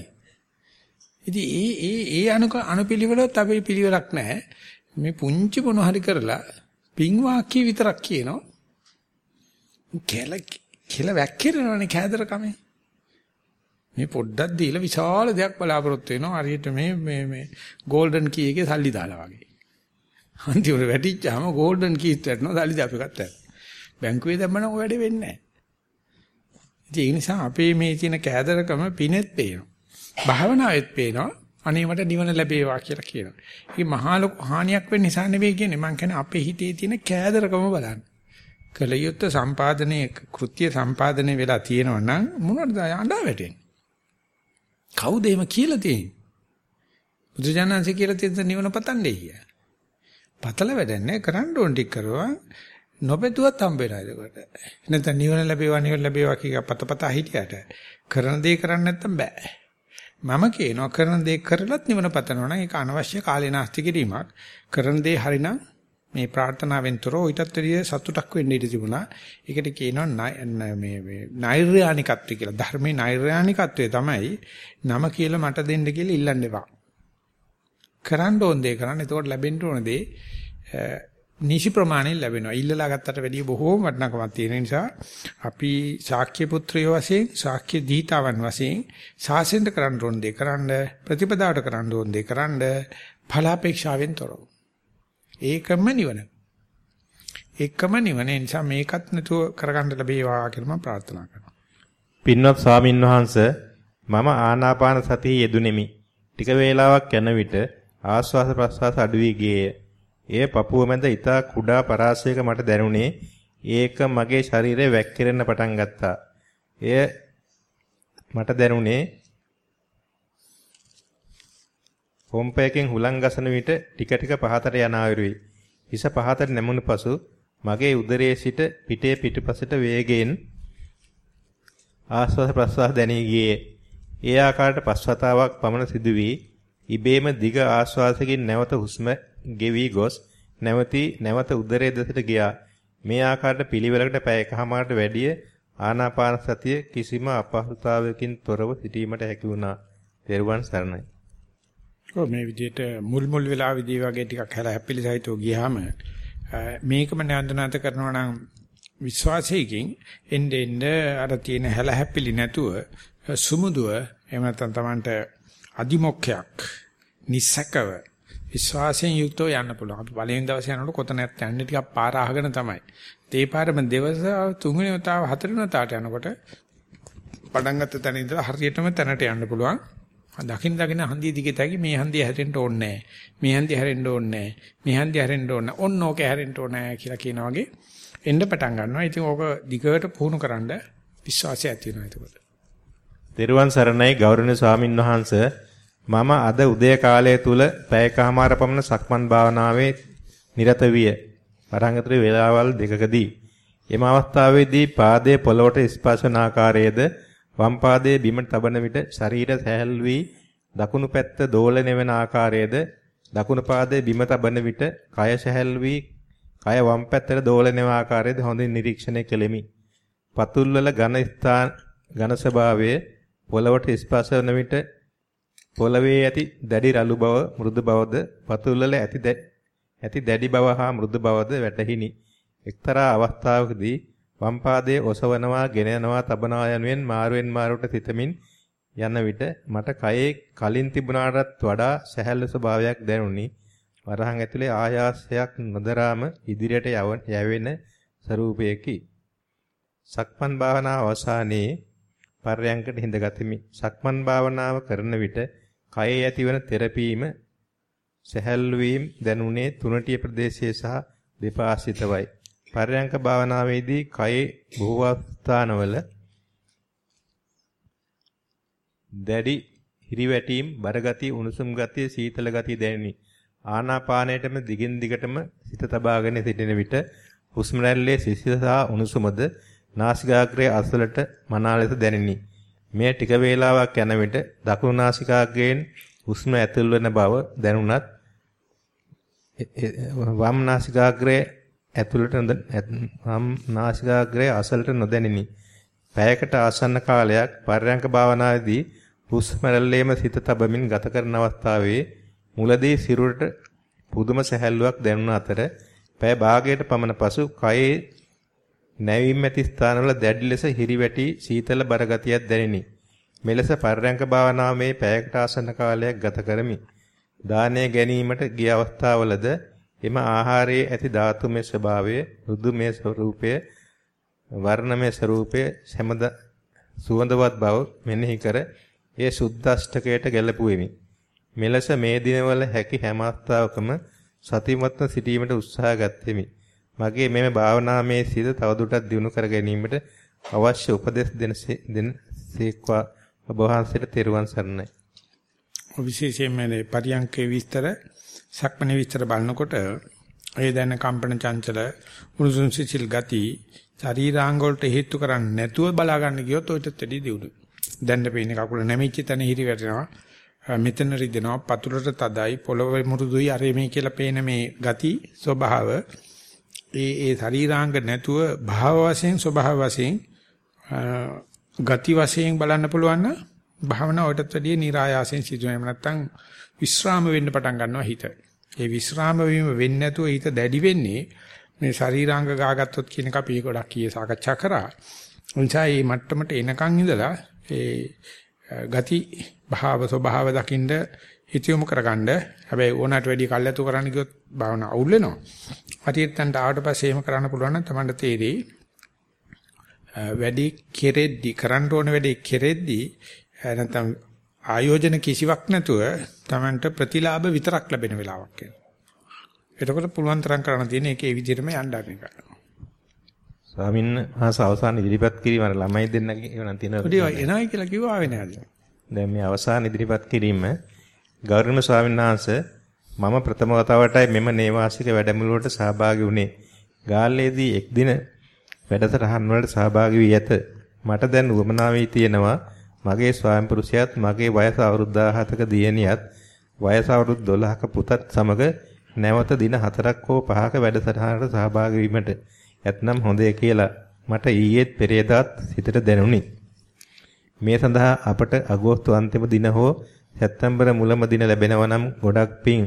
ඉතින් ඒ ඒ ඒ අනුක අනුපිළිවෙලත් අපේ පිළිවෙලක් නැහැ. මේ පුංචි මොන හරි කරලා පිං වාක්‍ය විතරක් කියනවා. කෙල කෙල වැක්කිරනවනේ කෑදර කමේ. මේ පොඩ්ඩක් දීලා විශාල දෙයක් බලාපොරොත්තු වෙනවා. හරියට මේ මේ මේ গোল্ডන් කී එකේ සල්ලි දාලා වගේ. අන්තිමට වැටිච්චාම গোল্ডන් කීත් වැටෙනවා සල්ලිදාපෙකත් වැටෙනවා. බැංකුවේ දැම්මම ඔය වැඩේ වෙන්නේ නැහැ. ඉතින් ඒ නිසා අපේ මේ තියෙන කෑදරකම පිනෙත් පේනවා. භාවනාවෙත් පේනවා. අනේ මට නිවන ලැබේවා කියලා කියනවා. ඒක මහා ලොකු හානියක් වෙන්න නිසා නෙවෙයි කියන්නේ. මං කියන්නේ අපේ හිතේ තියෙන කෑදරකම බලන්න. කලයුත්ත සම්පාදනයේ කෘත්‍ය සම්පාදනයේ වෙලා තියෙනවා නම් මොනවද අඬා වැටෙන්නේ? කවුද එහෙම කියලා තියෙන්නේ? බුදුජානන්සේ කියලා තියෙන නිවන පතන්නේ කියලා. පතල වැඩන්නේ කරන්න ඕන ටික කරුවා නොබෙදුවත් හම්බ වෙනවා ඒකට. නැත්නම් නිවන ලැබේවා නිවන ලැබේවා කිය පතපත හිටියට කරන දේ කරන්නේ නැත්තම් බෑ. මම කියනවා කරන දේ කරලත් නිවන පතනවා නම් ඒක අනවශ්‍ය කාලේ නාස්ති කිරීමක්. කරන දේ හරිනම් මේ ප්‍රාර්ථනාවෙන් තොරව ඊටත් වැඩිය සතුටක් වෙන්න ඉඩ තිබුණා. ඒකට කියනවා මේ මේ නෛර්යානිකත්වය කියලා. ධර්මයේ නෛර්යානිකත්වය තමයි නම කියලා මට දෙන්න කියලා ඉල්ලන්න එපා. කරන්න ඕන දේ කරන්න. එතකොට ලැබෙන්න ඕන දේ නිසි ප්‍රමාණයෙන් ලැබෙනවා. ඉල්ලලා ගත්තට වැඩිය බොහෝම වටිනකමක් තියෙන නිසා අපි ශාක්‍ය පුත්‍රයෝ වශයෙන් ශාක්‍ය දීතාවන් වශයෙන් සාසෙන්ට කරන්න ඕන දේ කරන්න ප්‍රතිපදාවට කරන්න ඕන දේ කරන්න ඵලාපේක්ෂාවෙන් තොරව. ඒකම නිවන. ඒකම නිවන නිසා මේකත් නැතුව කරගන්න ලැබේවා කියලා මම ප්‍රාර්ථනා කරනවා. පින්වත් ස්වාමින් වහන්සේ මම ආනාපාන සතියේ යෙදුණෙමි. ටික වේලාවක් යන විට ආස්වාස ප්‍රස්වාස අඩු වී ගියේය. එය පපුව මැද ඊතා කුඩා පරාසයක මට දැනුනේ ඒක මගේ ශරීරය වැක්කිරෙන්න පටන් ගත්තා. එය මට දැනුනේ පොම්පයකින් හුලං ගසන විට ටික ටික පහතට යන ආයුරුයි. හිස පහතට නැමුණු පසු මගේ උදරයේ සිට පිටේ පිටුපසට වේගයෙන් ආස්වාද ප්‍රස්වාස දැනී ගියේ. ඒ ආකාරයට පස්වතාවක් පමණ සිදු වී ඉබේම දිග ආශ්වාසකින් නැවත හුස්ම ගෙවි ගොස් නැවතී නැවත උදරයේ දෙසට ගියා. මේ ආකාරයට පිළිවෙලකට පැය එකහමාරට වැඩිය ආනාපාන සතිය කිසිම අපහසුතාවයකින් තොරව සිටීමට හැකි වුණා. තෙරුවන් සරණයි. ඔව් මේ විදිහට මුල් මුල් වෙලාවෙදී වගේ ටිකක් හැල හැපිලි සහිතව ගියාම මේකම නැන්දනාත කරනවා නම් විශ්වාසයකින් එnde end අර තියෙන හැල හැපිලි නැතුව සුමුදුව එහෙම නැත්නම් Tamanට අදිමොක්ඛයක් නිස්සකව විශ්වාසයෙන් යුක්තව යන්න පුළුවන්. අපි පළවෙනි දවසේ යනකොට කොතනත් යන්නේ ටිකක් පාර අහගෙන තමයි. ඒ පාරම දවස තුන්වෙනි වතාව හතරවෙනි වතාවට යනකොට පටන් ගත්ත තැන ඉඳලා හරියටම තැනට යන්න පුළුවන්. දකින් දකින් හන්දිය දිගේ තැගි මේ හන්දිය හැරෙන්න ඕනේ නැහැ. මේ හන්දිය හැරෙන්න ඕනේ නැහැ. මේ හන්දිය හැරෙන්න ඕනේ. ඔන්න ඕක හැරෙන්න ඕනේ කියලා කියන වගේ එන්න පටන් ගන්නවා. ඉතින් ඕක දිගට පුහුණු කරන්න විශ්වාසය ඇති වෙනවා එතකොට. දේරුවන් සරණයි ගෞරවනීය ස්වාමින් වහන්සේ මම අද උදේ කාලය තුල පැයකමාර පමණ සක්මන් භාවනාවේ නිරත විය. වරංගතර වේලාවල් දෙකකදී එම අවස්ථාවේදී පාදයේ පොළොවට ස්පර්ශන ආකාරයේද වම් පාදයේ බිම තබන විට ශරීර සැහැල් වී දකුණු පැත්ත දෝලණය වෙන ආකාරයේද දකුණු පාදයේ බිම තබන විට කය සැහැල් වී කය වම් පැත්තට දෝලණය වන ආකාරයේද හොඳින් නිරීක්ෂණය කෙලෙමි. පතුල් වල ඝන ස්ථාන ඝන ස්වභාවයේ පොළවට ස්පර්ශ වන විට පොළවේ ඇති දැඩි රළු බව මෘදු බවද පතුල් වල ඇති ඇති දැඩි බව හා මෘදු බවද වැටහිනි. එක්තරා අවස්ථාවකදී වම් පාදයේ ඔසවනවා, ගෙන යනවා, තබනවා යනුවෙන් මාරුවෙන් මාරුවට සිතමින් යන විට මට කයේ කලින් තිබුණාටත් වඩා සැහැල්ලු ස්වභාවයක් දැනුනි. වරහන් ඇතුලේ ආයාසයක් නොදරාම ඉදිරියට යැවෙන ස්වરૂපයකි. සක්මන් භාවනාව අවසානයේ පර්යංකට හිඳගතිමි. සක්මන් භාවනාව කරන විට කයේ ඇතිවන තෙරපීම සැහැල්ලු වීම දැනුනේ තුනටිය ප්‍රදේශයේ සහ දෙපාසිතවයි. පරයන්ක භාවනාවේදී කයේ බොහෝ ස්ථානවල දැඩි හිරිවැටීම්, බරගතිය, උණුසුම් ගතිය, සීතල ගතිය දැනිනි. ආනාපානයටම දිගින් දිගටම සිත තබාගෙන සිටින විට හුස්ම රැල්ලේ සිසිල සහ උණුසුමද නාසිකාග්‍රයේ අසලට මනා ලෙස දැනිනි. මේ ටික වේලාවක් යන විට දකුණු නාසිකාග්‍රයෙන් හුස්ම ඇතුල් වෙන බව දැනුණත් වම් නාසිකාග්‍රයේ ඇතුළට වම් නාසිකාග්‍රයේ අසලට නොදැනිනි. පැයකට ආසන්න කාලයක් පර්යංක භාවනාවේදී හුස්ම රැල්ලේම සිත තබමින් ගත කරන අවස්ථාවේ මුලදී සිරුරට පුදුම සැහැල්ලුවක් දැනුණ අතර පැය භාගයට පමණ පසු කයේ නැවීම් ඇති ස්ථානවල දැඩි ලෙස හිරිවැටි සීතල බර ගතියක් දැනිනි. මෙලෙස පර්යංක භාවනාවේ පැයකට ආසන්න කාලයක් ගත කරමි. දානය ගැනීමට ගිය අවස්ථාවලද එම ආහාරයේ ඇති ධාතුමය ස්වභාවය, රුදුමය ස්වરૂපය, වර්ණමය ස්වરૂපය, සමද සුවඳවත් බව මෙනෙහි කර ඒ සුද්දාෂ්ටකයට ගැලපුවෙමි. මෙලෙස මේ දිනවල හැකි හැම අවස්ථාවකම සතිමත්ව සිටීමට උත්සාහ ගත්තෙමි. මගේ මෙම භාවනාමය සිත තවදුරටත් දියුණු කර ගැනීමට අවශ්‍ය උපදෙස් දෙන දෙන සීක්වා ඔබ වහන්සේට තෙරුවන් සරණයි. විශේෂයෙන්ම මේ පරියන්කේ විස්තර සක්මණේ විස්තර බලනකොට ඒ දැන කම්පන චංචල උණුසුම් සිසිල් ගති ශරීරාංග වලට හේතු කරන්නේ නැතුව බලා ගන්න ගියොත් ඔයිටත් වැඩි දියුණු. දැන් පේන්නේ කකුල නැමිච්ච තැන හිරි වැටෙනවා. මෙතන රිදෙනවා පතුලට තදයි පොළවේ මුරුදුයි අර මේ කියලා පේන මේ ගති ස්වභාව ඒ ඒ ශරීරාංග නැතුව භාව වශයෙන් ස්වභාව වශයෙන් ගති වශයෙන් බලන්න පුළුවන් නම් භාවනාවටත් වැඩිය નિરાයාසයෙන් සිදුවෙම නැත්තම් විස්්‍රාම වෙන්න පටන් ගන්නවා හිත. ඒ විස්්‍රාම වීම වෙන්නේ නැතුව හිත දැඩි වෙන්නේ මේ ශරීරාංග ගාගත්තොත් කියන එක අපි ගොඩක් කීයේ සාකච්ඡා කරා. නිසා මේ මට්ටමට එනකන් ඉඳලා ඒ ගති භාව ස්වභාව දකින්ද හිතියොමු කරගන්න. හැබැයි ඕනට වැඩි කල්ැතු කරන්න ගියොත් භාවනාව අවුල් වෙනවා. හරියට ආවට පස්සේ එහෙම කරන්න පුළුවන් නම් Tamanට තේරෙයි. වැඩි කෙරෙද්දි කරන්න ඕන වැඩි කෙරෙද්දි නැත්නම් ආයෝජන කිසිවක් නැතුව Tamanට ප්‍රතිලාභ විතරක් ලැබෙන වෙලාවක් එනවා. එතකොට පුළුවන් තරම් කරන්න තියෙන එකේ විදිහටම යන්න ගන්න එක. ස්වාමීන් වහන්සේ අවසාන ඉදිරිපත් කිරීම ළමයි දෙන්නගේ ඒවනම් තියෙනවා. පොඩි එනයි කියලා කිව්වා ආවේ නෑද? දැන් මේ අවසාන ඉදිරිපත් කිරීම ගෞරවනීය ස්වාමීන් වහන්සේ මම ප්‍රථම වතාවටයි මෙම නේවාසික වැඩමුළුවට සහභාගී වුණේ. ගාල්ලේදී එක් දින වැඩසටහන් වලට සහභාගී වී ඇත. මට දැන් උවමනා වී තියෙනවා මගේ ස්වාමි පුරුෂයාත් මගේ වයස අවුරුදු 17ක දියණියත් වයස අවුරුදු 12ක පුතත් සමග නැවත දින 4ක් හෝ 5ක වැඩසටහනකට සහභාගී වීමට ඇතනම් හොඳය කියලා මට ඊයේත් පෙරේදාත් සිතට දැනුනි. මේ සඳහා අපට අගෝස්තු අන්තිම දින හෝ සැප්තැම්බර් මුලම දින ලැබෙනවා නම් ගොඩක් පිං.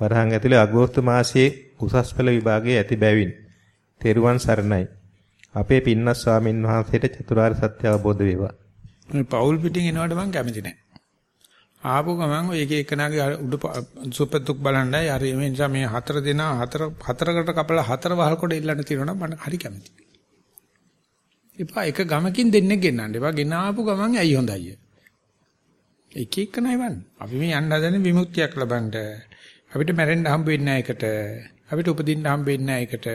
වරහන් ඇතුලේ අගෝස්තු මාසයේ උසස් පෙළ විභාගයේ ඇති බැවින් තෙරුවන් සරණයි. අපේ පින්නස් ස්වාමින් වහන්සේට චතුරාර්ය සත්‍ය අවබෝධ වේවා. මේ පෞල් පිටින් එනවට මම කැමති නැහැ. ආපු ගමන් ඔය එක එකනාගේ උඩ සුපතුක් බලන්නයි අර මේ නිසා මේ හතර දෙනා හතර හතරකට කපලා හතර වහල් කොට ඉල්ලන්න තියෙනවා මම හරි කැමතියි. එපා එක ගමකින් දෙන්නේ ගෙන්නන්න. එපා ගෙන ආපු ගමන් ඇයි හොඳයි. එක එක නයිවන්. අපි මේ යන්න හදන විමුක්තියක් ලබන්න. අපිට මැරෙන්න හම්බ වෙන්නේ නැහැ එකට. අපිට උපදින්න හම්බ වෙන්නේ නැහැ එකට.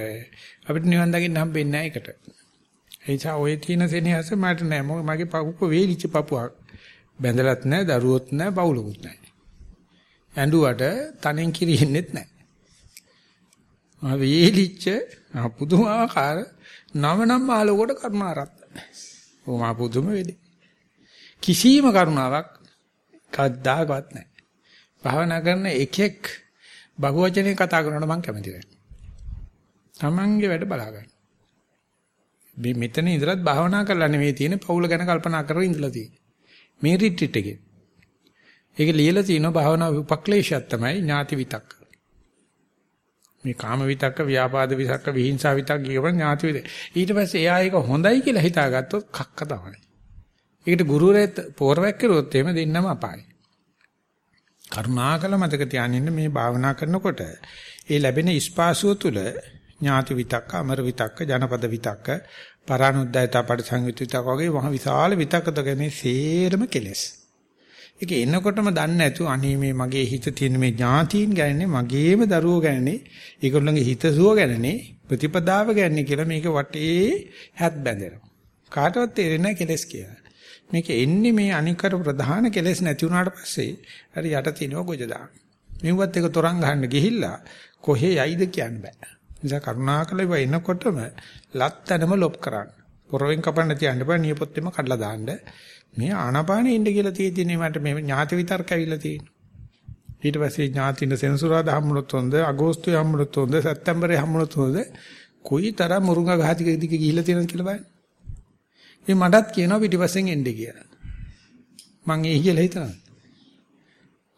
අපිට නිවන් දකින්න හම්බ වෙන්නේ නැහැ එකට. ඒ නිසා ඔය තියෙන සෙනෙහස මට නෑ. මගේ පපුව වේලිච්ච පපුවක්. බැඳලත් නෑ, දරුවොත් නෑ, පවුලකුත් නෑ. ඇඬුවට තනෙන් කිරියෙන්නෙත් නෑ. ආ වේලිච්ච පුදුමාකාර නව නම් ආලෝකයට කරුණාරත්. ඕමා පුදුම වෙදේ. කිසිම කරුණාවක් කවදාකවත් නැහැ. භාවනා කරන එකෙක් බහුවචනේ කතා කරනකොට මම කැමති නැහැ. Tamange වැඩ බලා ගන්න. මේ මෙතන ඉඳලත් භාවනා කරලා නෙමෙයි තියෙන්නේ පවුල ගැන කල්පනා කරගෙන ඉඳලා තියෙන්නේ. මේ රිට්‍රීට් එකේ. ඒක ලියලා තියෙනවා භාවනා උපක්ලේශයක් තමයි ඥාති විතක්ක. මේ කාම විතක්ක, ව්‍යාපාද විතක්ක, විහිංසාව විතක්ක කියවන ඥාති විතක්ක. ඊට පස්සේ එයා ඒක හොඳයි කියලා හිතාගත්තොත් කක්ක තමයි. ඒකට ගුරුවරයෙක් පෝරවැක් කරුවොත් එහෙම දෙන්නම අපායි. කරුණාකල මතක තියාගන්න මේ භාවනා කරනකොට ඒ ලැබෙන ස්පාසුව තුළ ඥාති විතක්ක, අමර විතක්ක, ජනපද විතක්ක, පරානුද්යතා පරිසංයුත් විතක්ක වගේ මහ විශාල විතක්ක මේ සේරම කෙලෙස්. ඒක එනකොටම දන්නේ නැතු අනේ මේ මගේ හිත තියෙන මේ ඥාතීන් ගැනනේ මගේම දරුවෝ ගැනනේ ඒගොල්ලන්ගේ හිතසුව ගැනනේ ප්‍රතිපදාව ගැනනේ කියලා මේක වටේ හැත් බැඳෙනවා. කාටවත් තේරෙන්නේ නැහැ කෙලස් කියලා. මේක එන්නේ මේ අනිකර ප්‍රධාන කෙලෙස් නැති වුණාට පස්සේ හරි යට තිනව ගොජ දාන. මෙව්වත් එක තරංග ගන්න ගිහිල්ලා කොහේ යයිද කියන්න බෑ. නිසා කරුණාකරලා ඉව එනකොටම ලත්තනම ලොප් කරන්න. පොරවෙන් කපන්න තියන්න බෑ නියපොත්තෙම කඩලා දාන්න. මේ ආනාපානෙ ඉන්න කියලා තියෙන්නේ මට මේ ඥාති විතර්ක ඇවිල්ලා තියෙනවා. ඊට පස්සේ ඥාතින සෙන්සුරාදා හම්බුනොත් හොඳ, අගෝස්තුවේ හම්බුනොත් හොඳ, සැප්තැම්බරේ හම්බුනොත් හොඳ. කොයි තරම් මුරුංගා ගහතික දිග ගිහිල්ලා තියෙනවද කියලා බලන්න. මේ මටත් කියනවා පිටිපස්සෙන් එන්න කියලා. මං ඒ කියලා හිතනවා.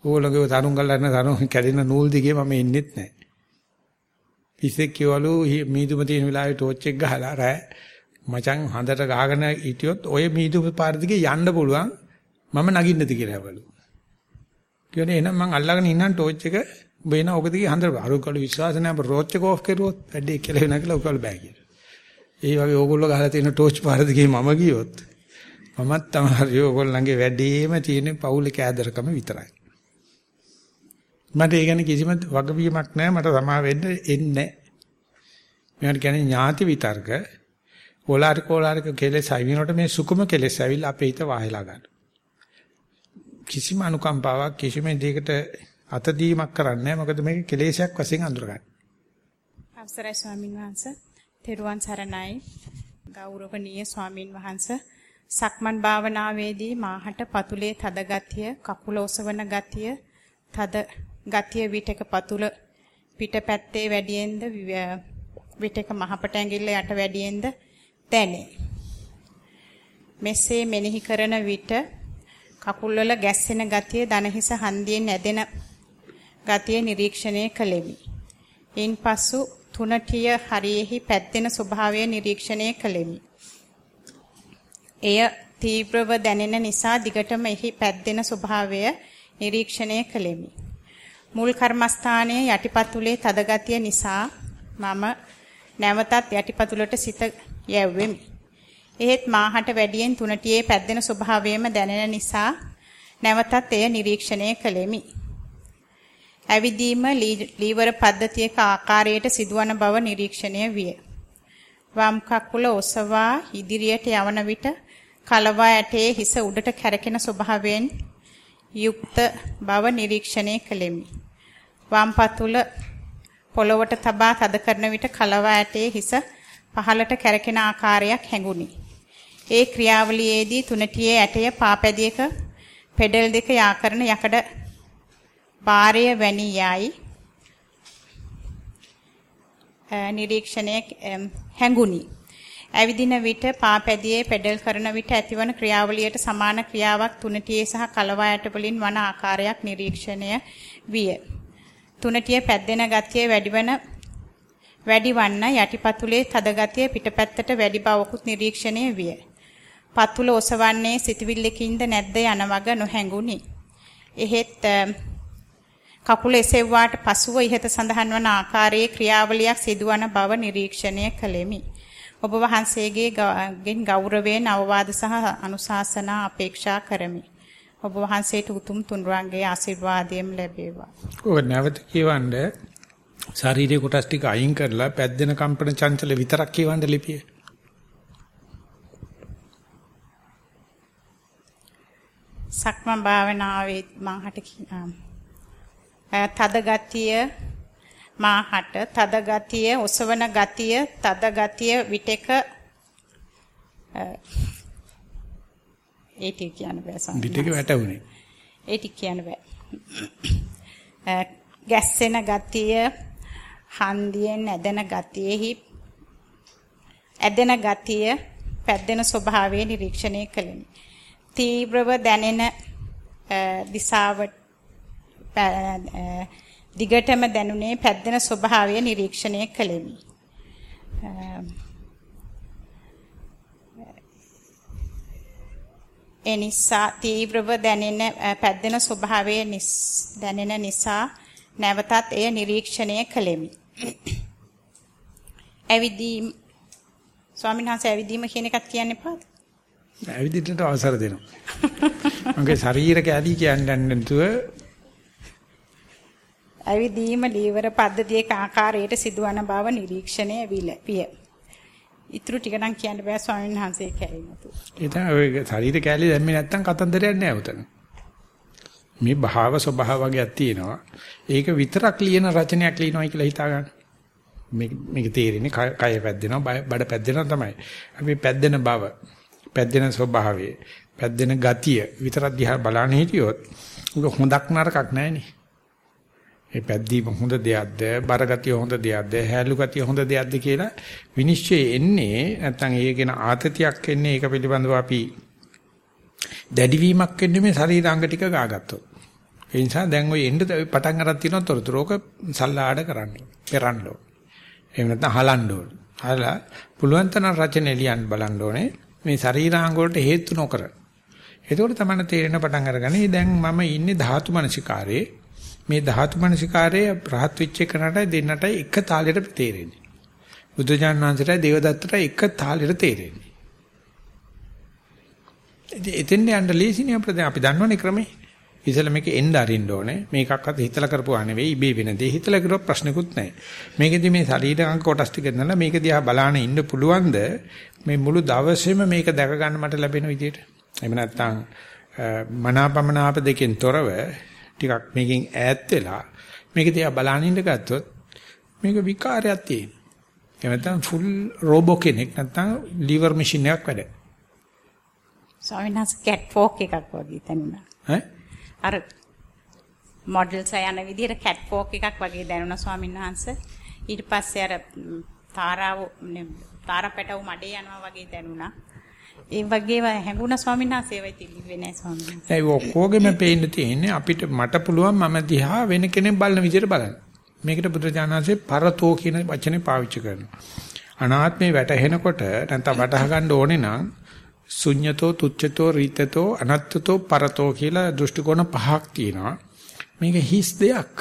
ඕලගේ තරුන් ගල්ලන තරුන් කැඩෙන නූල් දිගේ මම එන්නෙත් නැහැ. පිස්සෙක් කියවලු මීදුම තියෙන වෙලාවේ ටෝච් එක ගහලා රෑ මචං හඳට ගහගෙන හිටියොත් ඔය මීදුම පාර දිගේ යන්න පුළුවන් මම නගින්නද කියලා බලු. කියන්නේ එහෙනම් මං අල්ලගෙන ඉන්නම් ටෝච් එක බේන ඔක දිගේ හඳට අරුකල විශ්වාස නැහැ අප රෝච් එක ඕෆ් කරුවොත් වැඩේ කියලා වෙන කියලා ඔකල් බෑ කියලා. ඒ වගේ ඕගොල්ලෝ ගහලා තියෙන ටෝච් පාර දිගේ මම ගියොත් මමත් තමයි ඕගොල්ලන්ගේ වැඩේම තියෙන පවුලේ කෑදරකම විතරයි. මට ඒ ගැන කිසිම වගවීමක් නැහැ මට සමා වෙන්න එන්නේ නැහැ. කියන්නේ ඥාති විතර්ක ඕලාරික ඕලාරික කෙලෙස් අයිවිනකොට මේ සුකුම කෙලෙස් ඇවිල්ලා අපේ හිත වාහිලා ගන්න. කිසිම අනුකම්පාවක් කිසිම දෙයකට අතදීමක් කරන්නේ නැහැ. මොකද මේක කෙලෙසයක් වශයෙන් අඳුරගන්න. අවසරයි ස්වාමින් වහන්සේ. තෙරුවන් සරණයි. ගෞරවනීය ස්වාමින් වහන්සේ. සක්මන් භාවනාවේදී මාහට පතුලේ තද ගතිය, කකුල ඔසවන ගතිය, තද ගතිය විටක පතුල පිටපැත්තේ වැඩියෙන්ද විටක මහපට ඇඟිල්ල යට වැඩියෙන්ද දැනේ. මෙසේ මෙනෙහි කරන විට කකුල්වල ගැස්සෙන ගතිය දනහිස හන්දියෙන් ඇදෙන ගතිය නිරීක්ෂණය කළෙමි. ඉන්පසු තුනටිය හරියෙහි පැද්දෙන ස්වභාවය නිරීක්ෂණය කළෙමි. එය තීව්‍රව දැනෙන නිසා දිගටම එහි පැද්දෙන ස්වභාවය නිරීක්ෂණය කළෙමි. මුල් කර්මස්ථානයේ යටිපතුලේ තද ගතිය නිසා මම නැවතත් යටිපතුලට සිත යැව්වෙමි. එහෙත් මාහට වැඩියෙන් තුනටියේ පැද්දෙන ස්වභාවයම දැනෙන නිසා නැවතත් එය නිරීක්ෂණය කළෙමි. ඇවිදීම ලීවර පද්ධතියක ආකාරයට සිදුවන බව නිරීක්ෂණය විය. වම් කකුල ඔසවා ඉදිරියට යවන විට කලවා ඇටේ හිස උඩට කැරකෙන ස්වභාවයෙන් යුක්ත බව නිරීක්ෂණය කළෙමි. වම් පතුල පොළවට තබා තද කරන විට කලවා ඇටේ හිස පහළට කැරකෙන ආකාරයක් හැඟුනි. ඒ ක්‍රියාවලියේදී තුනටියේ ඇටය පාපැදියක පෙඩල් දෙක යාකරන යකඩ බාරය වැනි යයි නිරීක්ෂණය හැඟුනි. ඇවිදින විට පාපැදියේ පෙඩල් කරන විට ඇතිවන ක්‍රියාවලියට සමාන ක්‍රියාවක් තුනටියේ සහ කලවායට වලින් වන ආකාරයක් නිරීක්ෂණය විය. තුනටිය පැද්දෙන ගතිය වැඩිවන වැඩිවන්න යටිපතුලේ තද ගතිය පිටපැත්තට වැඩි බවකුත් නිරීක්ෂණය විය. පතුල ඔසවන්නේ සිතවිල්ලකින්ද නැද්ද යන වග නොහැඟුනි. එහෙත් කකුල එසෙව්වාට පසුව ඉහත සඳහන් වන ආකාරයේ ක්‍රියාවලියක් සිදුවන බව නිරීක්ෂණය කළෙමි. ඔබ වහන්සේගේ ගෙන් ගෞරවයෙන් අවවාද සහ අනුශාසනා අපේක්ෂා කරමි. ඔබ වහන්සේට උතුම් තුන්වන්ගේ ආශිර්වාදයෙන් ලැබේවා. ඔය නැවත කියවන්නේ ශාරීරික කොටස් ටික අයින් කරලා පැද්දෙන කම්පන චංචල විතරක් කියවන්න ලිපිය. සක්මන් භාවනාවේ මාහට තද ගතිය මාහට තද ගතිය ඔසවන ගතිය තද ගතිය විටක ඒ ටික කියන්න බෑ සම්මත. විටක වැටුනේ. ඒ ටික කියන්න බෑ. ගැස්සෙන ගතිය හන්දියෙන් ඇදෙන ගතියෙහි ඇදෙන ගතිය පැද්දෙන ස්වභාවය නිරීක්ෂණය කළෙමි. තීව්‍රව දැනෙන දිශාවට දිගටම දැනුනේ පැද්දෙන ස්වභාවය නිරීක්ෂණය කළෙමි. එනිසා තීව්‍රව දැනෙන පැද්දෙන ස්වභාවය දැනෙන නිසා නැවතත් එය නිරීක්ෂණය කළෙමි. ඇවිදීම ස්වාමීන් වහන්සේ ඇවිදීම කියන එකක් කියන්න එපාද? ඇවිදින්නට අවසර දෙනවා. මගේ ශරීර කැලී කියන්නේ නැතුව ඇවිදීම ලීවර පද්ධතියක ආකාරයට සිදුවන බව නිරීක්ෂණය විය. ඊටු ටික නම් කියන්න බෑ ස්වාමීන් වහන්සේ කැලිනතු. ඒ තමයි ඔය ශරීර කැලී දැම්මේ නැත්තම් කතන්දරයක් නෑ උතන. මේ භාව ස්වභාව වගේක් තියෙනවා. ඒක විතරක් ලියන රචනයක් ලියනවායි කියලා හිතා ගන්න. මේක මේක තේරෙන්නේ කය පැද්දෙනවා බඩ පැද්දෙනවා තමයි. අපි පැද්දෙන බව, පැද්දෙන ස්වභාවය, පැද්දෙන ගතිය විතරක් දිහා බලන්න හිටියොත් ඒක හොඳක් නරකක් නෑනේ. ඒ පැද්දීම හොඳ දෙයක්ද, බර ගතිය හොඳ දෙයක්ද, හැලු ගතිය හොඳ දෙයක්ද කියලා විනිශ්චය එන්නේ නැත්නම් ඒකේන ආතතියක් එන්නේ ඒක පිළිබඳව අපි දැඩිවීමක් වෙන්නේ මේ ශරීරාංග ටික ගාගත්තොත්. ඒ නිසා දැන් ඔය එන්න පටන් අරන් තියෙනවා තොරතුරු. ඕක සල්ලාඩ කරන්න. පෙරන්න ඕන. එහෙම නැත්නම් හලන්න ඕන. හලලා පුළුවන් තරම් රචන එලියන් බලන්න ඕනේ. මේ ශරීරාංග වලට හේතු නොකර. එතකොට තමයි තේරෙන පටන් අරගන්නේ දැන් මම ඉන්නේ ධාතු මනසිකාරයේ. මේ ධාතු මනසිකාරයේ රහත් වෙච්ච එකනට දෙන්නට එක තාලෙට තේරෙන්නේ. බුදුජානනාංශයට දේවදත්තට එක තාලෙට තේරෙන්නේ. එතෙන් යන්න ලේසිනේ අපිට අපි දන්නවනේ ක්‍රමේ. ඉතල මේක එන්න අරින්න ඕනේ. මේකක්වත් හිතලා කරපුවා නෙවෙයි ඉබේ වෙන දේ. හිතලා කරුවා ප්‍රශ්නකුත් නැහැ. මේකෙදි මේ ශරීරාංග කොටස් ටික නලා මේක දිහා බලාන ඉන්න පුළුවන්ද මේ මුළු දවසේම මේක දැක ගන්න මට ලැබෙන විදියට. එහෙම නැත්නම් මනාපමනාප දෙකෙන් තොරව ටිකක් මේකෙන් ඈත් වෙලා මේක දිහා බලන ඉඳ ගත්තොත් මේක විකාරයක් තියෙන. එහෙම නැත්නම් ෆුල් රෝබෝ කෙනෙක් නැත්නම් liver machine එකක් වැඩ. ස්වාමීන් වහන්සේ කැට් ෆෝක් එකක් වගේ දැනුණා. ඈ? අර මොඩල්ස් යන විදිහට කැට් ෆෝක් එකක් වගේ දැනුණා ස්වාමීන් වහන්සේ. ඊට පස්සේ අර තාරාව තාරා පැටව මඩේ යනවා වගේ දැනුණා. ඒ වගේ හැඟුණා ස්වාමීන් වහන්සේ ඒවයි තිබුණේ නැහැ ස්වාමීන් වහන්සේ. ඒ ඔක්කොගෙම පේන්න තියෙන්නේ අපිට මට පුළුවන් මම දිහා වෙන කෙනෙක් බලන විදිහට බලන්න. මේකට බුදුරජාණන්සේ පරතෝ කියන වචනේ පාවිච්චි කරනවා. අනාත්මේ වැටහෙනකොට නැත්නම් වටහා ගන්න ඕනේ නම් ශුඤ්‍යතෝ තුච්ඡතෝ රීතතෝ අනත්තතෝ පරතෝ කියලා දෘෂ්ටි කෝණ පහක් තියෙනවා. මේක හිස් දෙයක්.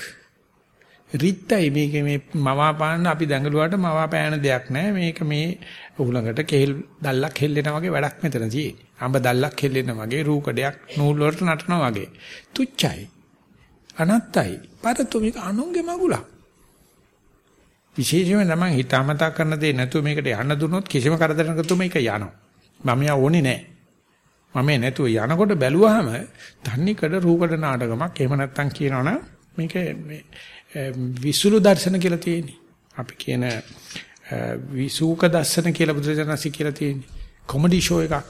රිත්යි මේක මේ මවාපාන්න අපි දඟලුවාට මවාපෑන දෙයක් නෑ මේක මේ උහුලඟට කෙල් දැල්ලක් හෙල්ලෙනා වගේ වැඩක් මෙතන තියෙන්නේ. අඹ දැල්ලක් හෙල්ලෙනා වගේ රූකඩයක් නූල් වලට නටනවා වගේ. තුච්චයි. අනත්තයි. පරතු මේක අනුන්ගේ මගුලක්. විශේෂයෙන්ම තමයි හිතාමතා කරන දේ නැතුව මේකට යන්න දුන්නොත් කිසිම කරදරයක් නැතුව මේක යනවා. මම යා ඕනේ නෑ. මම නැතුව යනකොට බැලුවාම තන්නේ කඩ රූකඩ නාටකමක් එහෙම නැත්තම් කියනවනම් මේක මේ විසුළු දර්ශන කියලා තියෙන්නේ. අපි කියන විසූක දර්ශන කියලා බුදුරජාණන්සේ කියලා තියෙන්නේ. කොමඩි ෂෝ එකක්.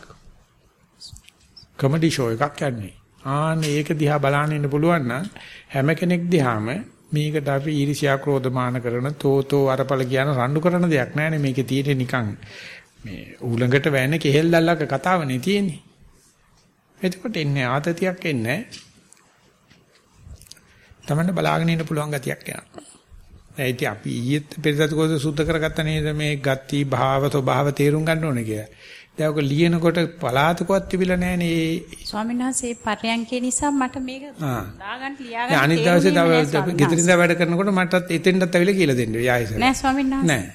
කොමඩි ෂෝ එකක් යන්නේ. ආන්න ඒක දිහා බලන්න ඉන්න පුළුවන් නම් හැම කෙනෙක් දිහාම මේකට අපි ඊර්ෂ්‍යා ක්‍රෝධ මාන කරන තෝතෝ අරපල කියන රණ්ඩු කරන දෙයක් නෑනේ මේකේ තියෙන්නේ නිකන් මේ ඌලඟට වැන්න කෙහෙල් දැල්ලක කතාවනේ තියෙන්නේ. එතකොට එන්නේ ආතතියක් එන්නේ තමන්න බලාගෙන ඉන්න පුළුවන් ගතියක් යනවා. ඒ ඉතින් අපි ඊයේත් පෙරසත් කොහොද සුද්ධ කරගත්ත නේද මේ ගති භාව ස්වභාව තේරුම් ගන්න ඕනේ කියලා. දැන් ඔක ලියනකොට පලාතකවත් තිබිලා නැහනේ. ස්වාමීන් වහන්සේ පරයන්කේ නිසා මට මේක. දාගන්න ලියාගන්න අනිත් දවසේ තව ගෙදරින්ද වැඩ කරනකොට මටත් එතෙන්ටත් ඇවිල්ලා කියලා දෙන්න. යායසර. නෑ ස්වාමීන් වහන්සේ. නෑ.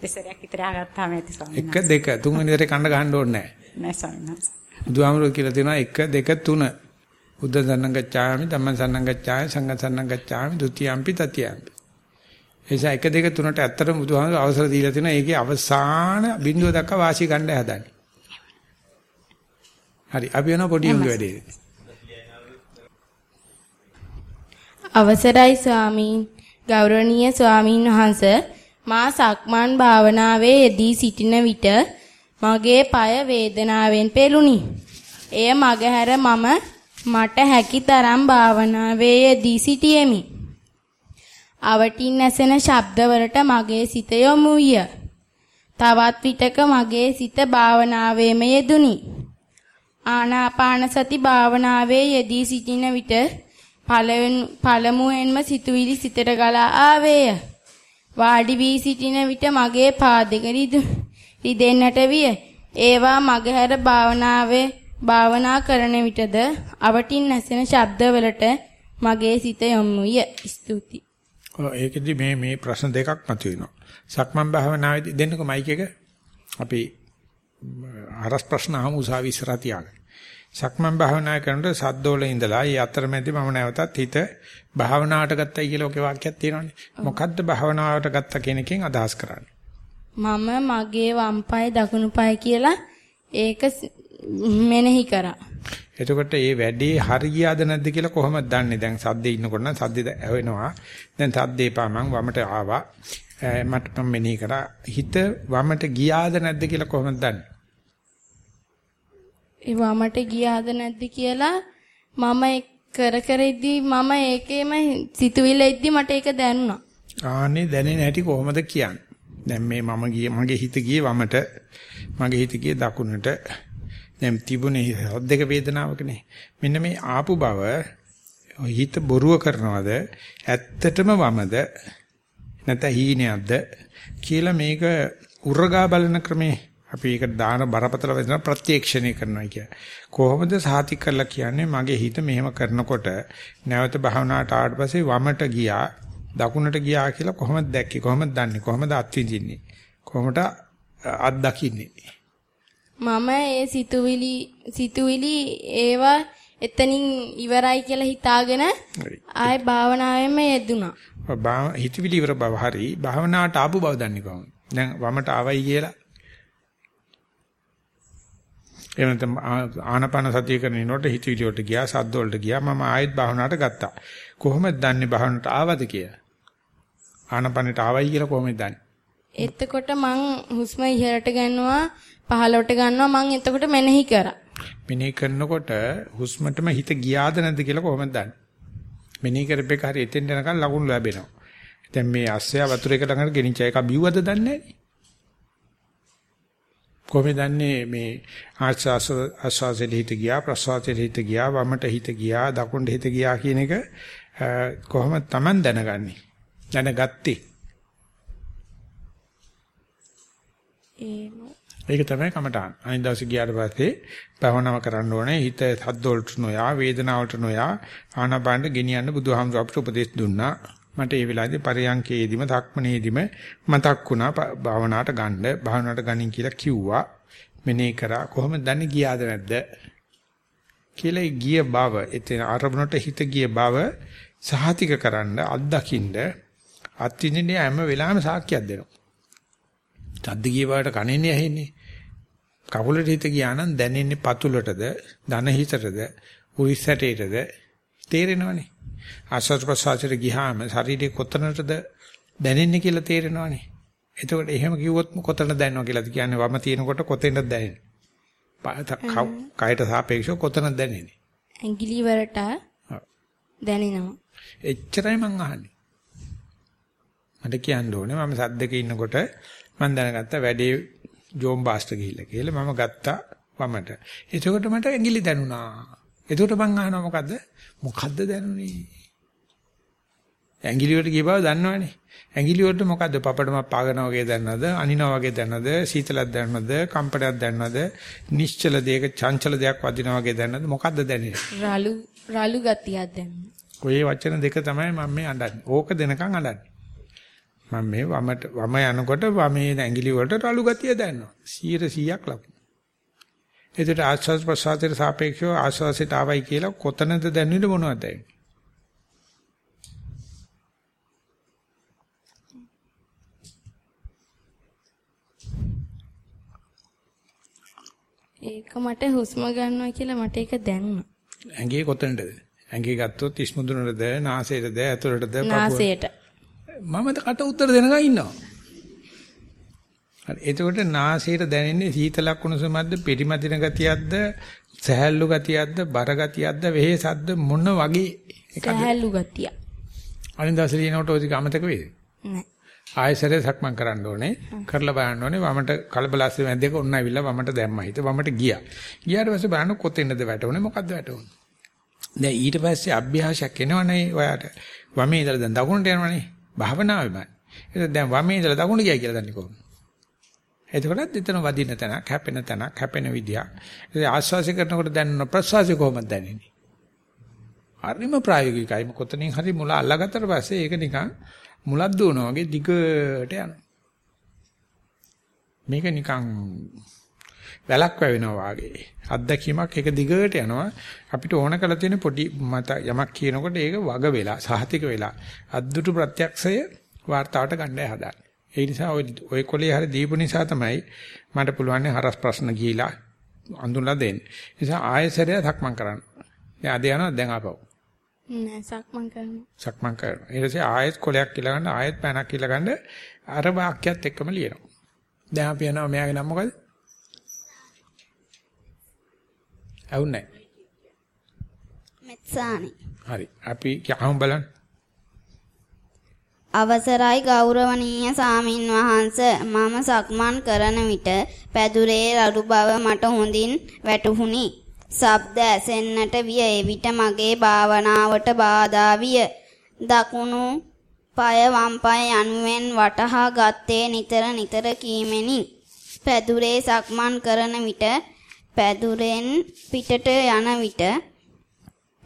දෙසරයක් විතර ආගත්තාම ඇති ස්වාමීන් එක දෙක තුන්වෙනි දරේ කණ්ඩ ගහන්න ඕනේ නෑ. වහන්සේ. නෑ ස්වාමීන් වහන්සේ. බුදුහාමුදුරුවෝ කියලා තියෙනවා 1 2 3 බුද්ධ සරණං ගච්ඡාමි ධම්ම සරණං ගච්ඡාමි සංඝ සරණං ගච්ඡාමි ဒ ුතියම්පි තතියම්පි එසා 1 2 3ට ඇත්තටම බුදුහාමුදුරුවෝ අවසර දීලා තියෙනවා ඒකේ අවසාන බිඳුව දක්වා වාසිය ගන්න හදන්නේ හරි අපි යනවා පොඩි උන්ගේ වැඩේ අවසරයි ස්වාමීන් ගෞරවනීය ස්වාමීන් වහන්ස මා සක්මන් භාවනාවේ යෙදී සිටින විට මගේ পায় වේදනාවෙන් පෙළුණි. එය මගහැර මම මට හැකි තරම් භාවනාවේ යෙදී සිටියෙමි. අවටින් ඇසෙන ශබ්දවලට මගේ සිත යොමු විය. තවත් විටක මගේ සිත භාවනාවේම යෙදුනි. ආනාපාන සති භාවනාවේ යෙදී සිටින විට පළමුවෙන්ම සිතුවිලි සිතට ගලා ආවේය. වාඩි වී සිටින විට මගේ පාදෙක රිදෙන්නට විය. ඒවා මගහැර භාවනාවේ භාවනා කරන විටද අවටින් නැසෙන ශබ්දවලට මගේ සිත යොමු විය. ස්තුතියි. ඔව් ඒකෙදි මේ මේ ප්‍රශ්න දෙකක් මතුවෙනවා සක්මන් භාවනාවේදී දෙන්නකො මයික් එක අපි අරස් ප්‍රශ්න අහමු උසාවි ඉස්සරහ තියාගෙන සක්මන් භාවනා කරනකොට සද්දෝල ඉඳලා ඒ අතරමැදි මම නැවතත් හිත භාවනාවට ගත්තයි කියලා ඔකේ වාක්‍යයක් තියෙනවානේ. මොකද්ද භාවනාවට ගත්ත කෙනකින් අදහස් කරන්නේ? මම මගේ වම් පාය දකුණු පාය කියලා ඒක මෙනෙහි කරා. එතකොට මේ වැඩේ හරියද නැද්ද කියලා කොහොමද දන්නේ? දැන් සද්දේ ඉන්නකොට නම් සද්දේ ඇවෙනවා. දැන් සද්දේ පාමන් වමට ආවා. මට මම මෙනෙහි කරා. හිත වමට ගියාද නැද්ද කියලා කොහොමද දන්නේ? ඒ වමට ගියාද නැද්ද කියලා මම කර කර ඉද්දි මම ඒකේම සිතුවිල්ල ඉද්දි මට ඒක දැනුණා. ආන්නේ දැනෙන හැටි කොහොමද කියන්නේ? දැන් මේ මම ගියේ මගේ හිත ගියේ වමට මගේ හිත ගියේ දකුණට දැන් තිබුණේ හොද්දක වේදනාවකනේ මෙන්න මේ ආපු බව හිත බොරුව කරනවද? ඇත්තටම වමද? නැත්නම් හීනයක්ද? කියලා මේක උරගා බලන ක්‍රමේ අපි ඒක දාන බරපතල වේදනා ප්‍රත්‍යක්ෂණය කරනවා කිය. කොහොමද සාතික කරලා කියන්නේ මගේ හිත මෙහෙම කරනකොට නැවත භාවනාවට ආවට පස්සේ වමට ගියා දකුණට ගියා කියලා කොහොමද දැක්කේ? කොහොමද දන්නේ? කොහොමද අත්විඳින්නේ? කොහොමද අත් දකින්නේ මම ඒ සිතුවිලි සිතුවිලි ඒවා එතනින් ඉවරයි කියලා හිතාගෙන ආයේ භාවනාවෙම යෙදුණා. හිතවිලි ඉවර බව හරි භාවනාවට ආපු බව දන්නේ කොහොමද? දැන් වමට ආවයි කියලා එහෙම නැත්නම් ආනපන සතිය කරනකොට හිතවිලි වලට ගියා, සද්ද වලට ගියා. මම ආයෙත් භාවනාවට ගත්තා. කොහොමද දන්නේ භාවනාවට ආවද කියලා? ආනපනට ආවයි කියලා කොහොමද දන්නේ? එතකොට මං හුස්ම ඉහළට ගන්නවා පහළට ගන්නවා මං එතකොට මෙනෙහි කරා. මෙනෙහි කරනකොට හුස්මටම හිත ගියාද නැද්ද කියලා කොහොමද දන්නේ? මෙනෙහි කරපේක හරි එතෙන් යනකම් ලකුණු ලැබෙනවා. දැන් මේ අස්සය වතුර එක ළඟට ගෙනිච්ච එක බිව්වද දන්නේ නැහැ. කොහොමද දන්නේ මේ ආස්වාස ආස්වාසෙට හිත ගියා ප්‍රසවාසෙට හිත ගියා වමට හිත ගියා දකුණට හිත ගියා කියන එක කොහොමද Taman දැනගන්නේ? දැනගත්තේ. ඒක තමයි කමටහන්. අනිත් දවසේ ගියාට පස්සේ භවනාව කරන්න ඕනේ. හිත සද්ද වලට නොයා, වේදනාවට නොයා ආනාපානට ගෙනියන්න බුදුහාමුදුර අපට උපදෙස් දුන්නා. මට ඒ වෙලාවේදී පරියංකේදීම ධක්මනේදීම මතක් වුණා භාවනාවට ගන්න භාවනාවට ගනින් කියලා කිව්වා මෙනේ කරා කොහොමද දන්නේ ගියාද නැද්ද කියලා ගිය බව එතන ආරමුණට හිත ගිය බව සහතික කරන්න අත්දකින්න අත්විඳින්නේ හැම වෙලාවෙම සාක්ෂියක් දෙනවා. සද්ද ගිය බවට කනෙන්නේ ඇහෙන්නේ. කකුලට හිත ගියා නම් දැනෙන්නේ පතුලටද, දන හිතටද, උරිස්සටේටද තේරෙනවනේ. ආස්වාද ප්‍රසආසයට ගියාම ශරීරේ කොතනටද දැනෙන්නේ කියලා තේරෙනවනේ. එතකොට එහෙම කිව්වොත් කොතන දැනෙනවා කියලාද කියන්නේ වම තියෙනකොට කොතෙන්ද දැනෙන්නේ? කයට සාපේක්ෂව කොතනද දැනෙන්නේ? ඇඟිලි වලට දැනෙනවා. එච්චරයි මං අහන්නේ. මට කියන්න ඕනේ මම සද්දක ඉන්නකොට මම දැනගත්තා වැඩේ ජෝම් බාස්ට ගිහිල්ලා කියලා මම ගත්තා වමට. එතකොට මට ඇඟිලි දැනුණා. එතකොට මං අහනවා මොකද්ද? මොකද්ද දැනුනේ? ඇඟිලි වලට ගිය බව දන්නවනේ. ඇඟිලි වලට මොකද්ද? පපඩමක් පාගනවා වගේ දැනනද? අනිනවා වගේ දැනනද? සීතලක් දැනනද? කම්පනයක් දැනනද? නිශ්චල දෙයක චංචල දෙයක් වදිනවා වගේ දැනනද? මොකද්ද දැනෙන්නේ? රළු රළු ගතියක් දැනෙනවා. ඔය වචන දෙක තමයි මම මේ අඬන්නේ. ඕක දෙනකන් අඬන්නේ. මම මේ වමට වම යනකොට වමේ ඇඟිලි වලට රළු ගතිය දැනෙනවා. 100%ක් ලකුණු. එතකොට ආස්වාද ප්‍රසආතයට සාපේක්ෂව ආස්වාසයට ආවයි කියලා කොතනද දැනෙන්නේ මොනවද? ඒක මට හුස්ම ගන්නවා කියලා මට ඒක දැනුණා. ඇඟේ කොතනද? ඇඟේ ගත්තොත් ඉස්මුදුනටද, නාසයටද, ඇතුළටද, නාසයට. මමද කට උත්තර දෙනකන් ඉන්නවා. හරි. එතකොට නාසයට දැනෙන්නේ සීතලක් උණුසුමක්ද, පිරිමදින ගතියක්ද, සහැල්ලු ගතියක්ද, බර ගතියක්ද, වෙහෙසක්ද මොන වගේ එකද? සහැල්ලු ගතිය. අනිත් දවසේ ලියනකොට ඔය අමතක වේද? නෑ. ආයෙසරේ සක්මන් කරන්න ඕනේ. කරලා බලන්න ඕනේ වමට කලබලස්සේ මැද්දේක ඔන්න ඇවිල්ලා වමට දැම්මා හිත. වමට ගියා. ගියාට පස්සේ බලන්න කොතෙන්ද වැටුනේ මොකද්ද වැටුනේ. දැන් ඊට පස්සේ අභ්‍යාසයක් එනවනේ ඔයාට. වමේ ඉඳලා දැන් දකුණට යනවනේ. භාවනාවෙමයි. ඒක දැන් වමේ ඉඳලා දකුණට ගියා කියලා දන්නේ කොහොමද? එතකොටත් එතන වදින තැනක්, හැපෙන තැනක්, හැපෙන විදියක්. ඒ ආස්වාසය කරනකොට දැනෙන ප්‍රසවාසය කොහොමද දැනෙන්නේ? හරිම ප්‍රායෝගිකයි. කොතනින් හරි මුල අල්ලගත්තට පස්සේ ඒක නිකන් මුලක් දුවනවා වගේ දිගට යනවා. මේක නිකන් වැලක් වැවෙනවා වාගේ. අත්දැකීමක් එක දිගට යනවා. අපිට ඕන කරලා තියෙන පොඩි මත යමක් කියනකොට ඒක වග වෙලා, සහතික වෙලා අද්දුටු ප්‍රත්‍යක්ෂය වார்த்தාවට ගන්නයි හදාන්නේ. ඒ නිසා ඔය ඔය කොලේ හැර දීපු නිසා තමයි මට පුළුවන් හරස් ප්‍රශ්න ගිහිලා අඳුනලා දෙන්න. ඒ නිසා ආයෙසරයක් සක්මන් කරන්න. දැන් අද යනවා දැන් ආපහු. නෑ සක්මන් කරනවා. සක්මන් කරනවා. ඊට පස්සේ ආයෙත් කොලයක් කියලා ගන්න ආයෙත් පෑනක් කියලා ගන්න අර වාක්‍යයත් එක්කම ලියනවා. දැන් අපි යනවා මෙයාගේ නම මොකද? ඇහුන්නේ. මෙත්සානි. හරි. අපි කියමු බලන්න. අවසරයි ගෞරවනීය සාමින් වහන්ස මම සක්මන් කරන විට පැදුරේ රළු බව මට හොඳින් වැටහුණි. ශබ්ද ඇසෙන්නට විය එවිට මගේ භාවනාවට බාධා විය. දකුණු পায় වම් පාය යනුවෙන් වටහා ගත්තේ නිතර නිතර කීමෙනි. පැදුරේ සක්මන් කරන විට පැදුරෙන් පිටට යන විට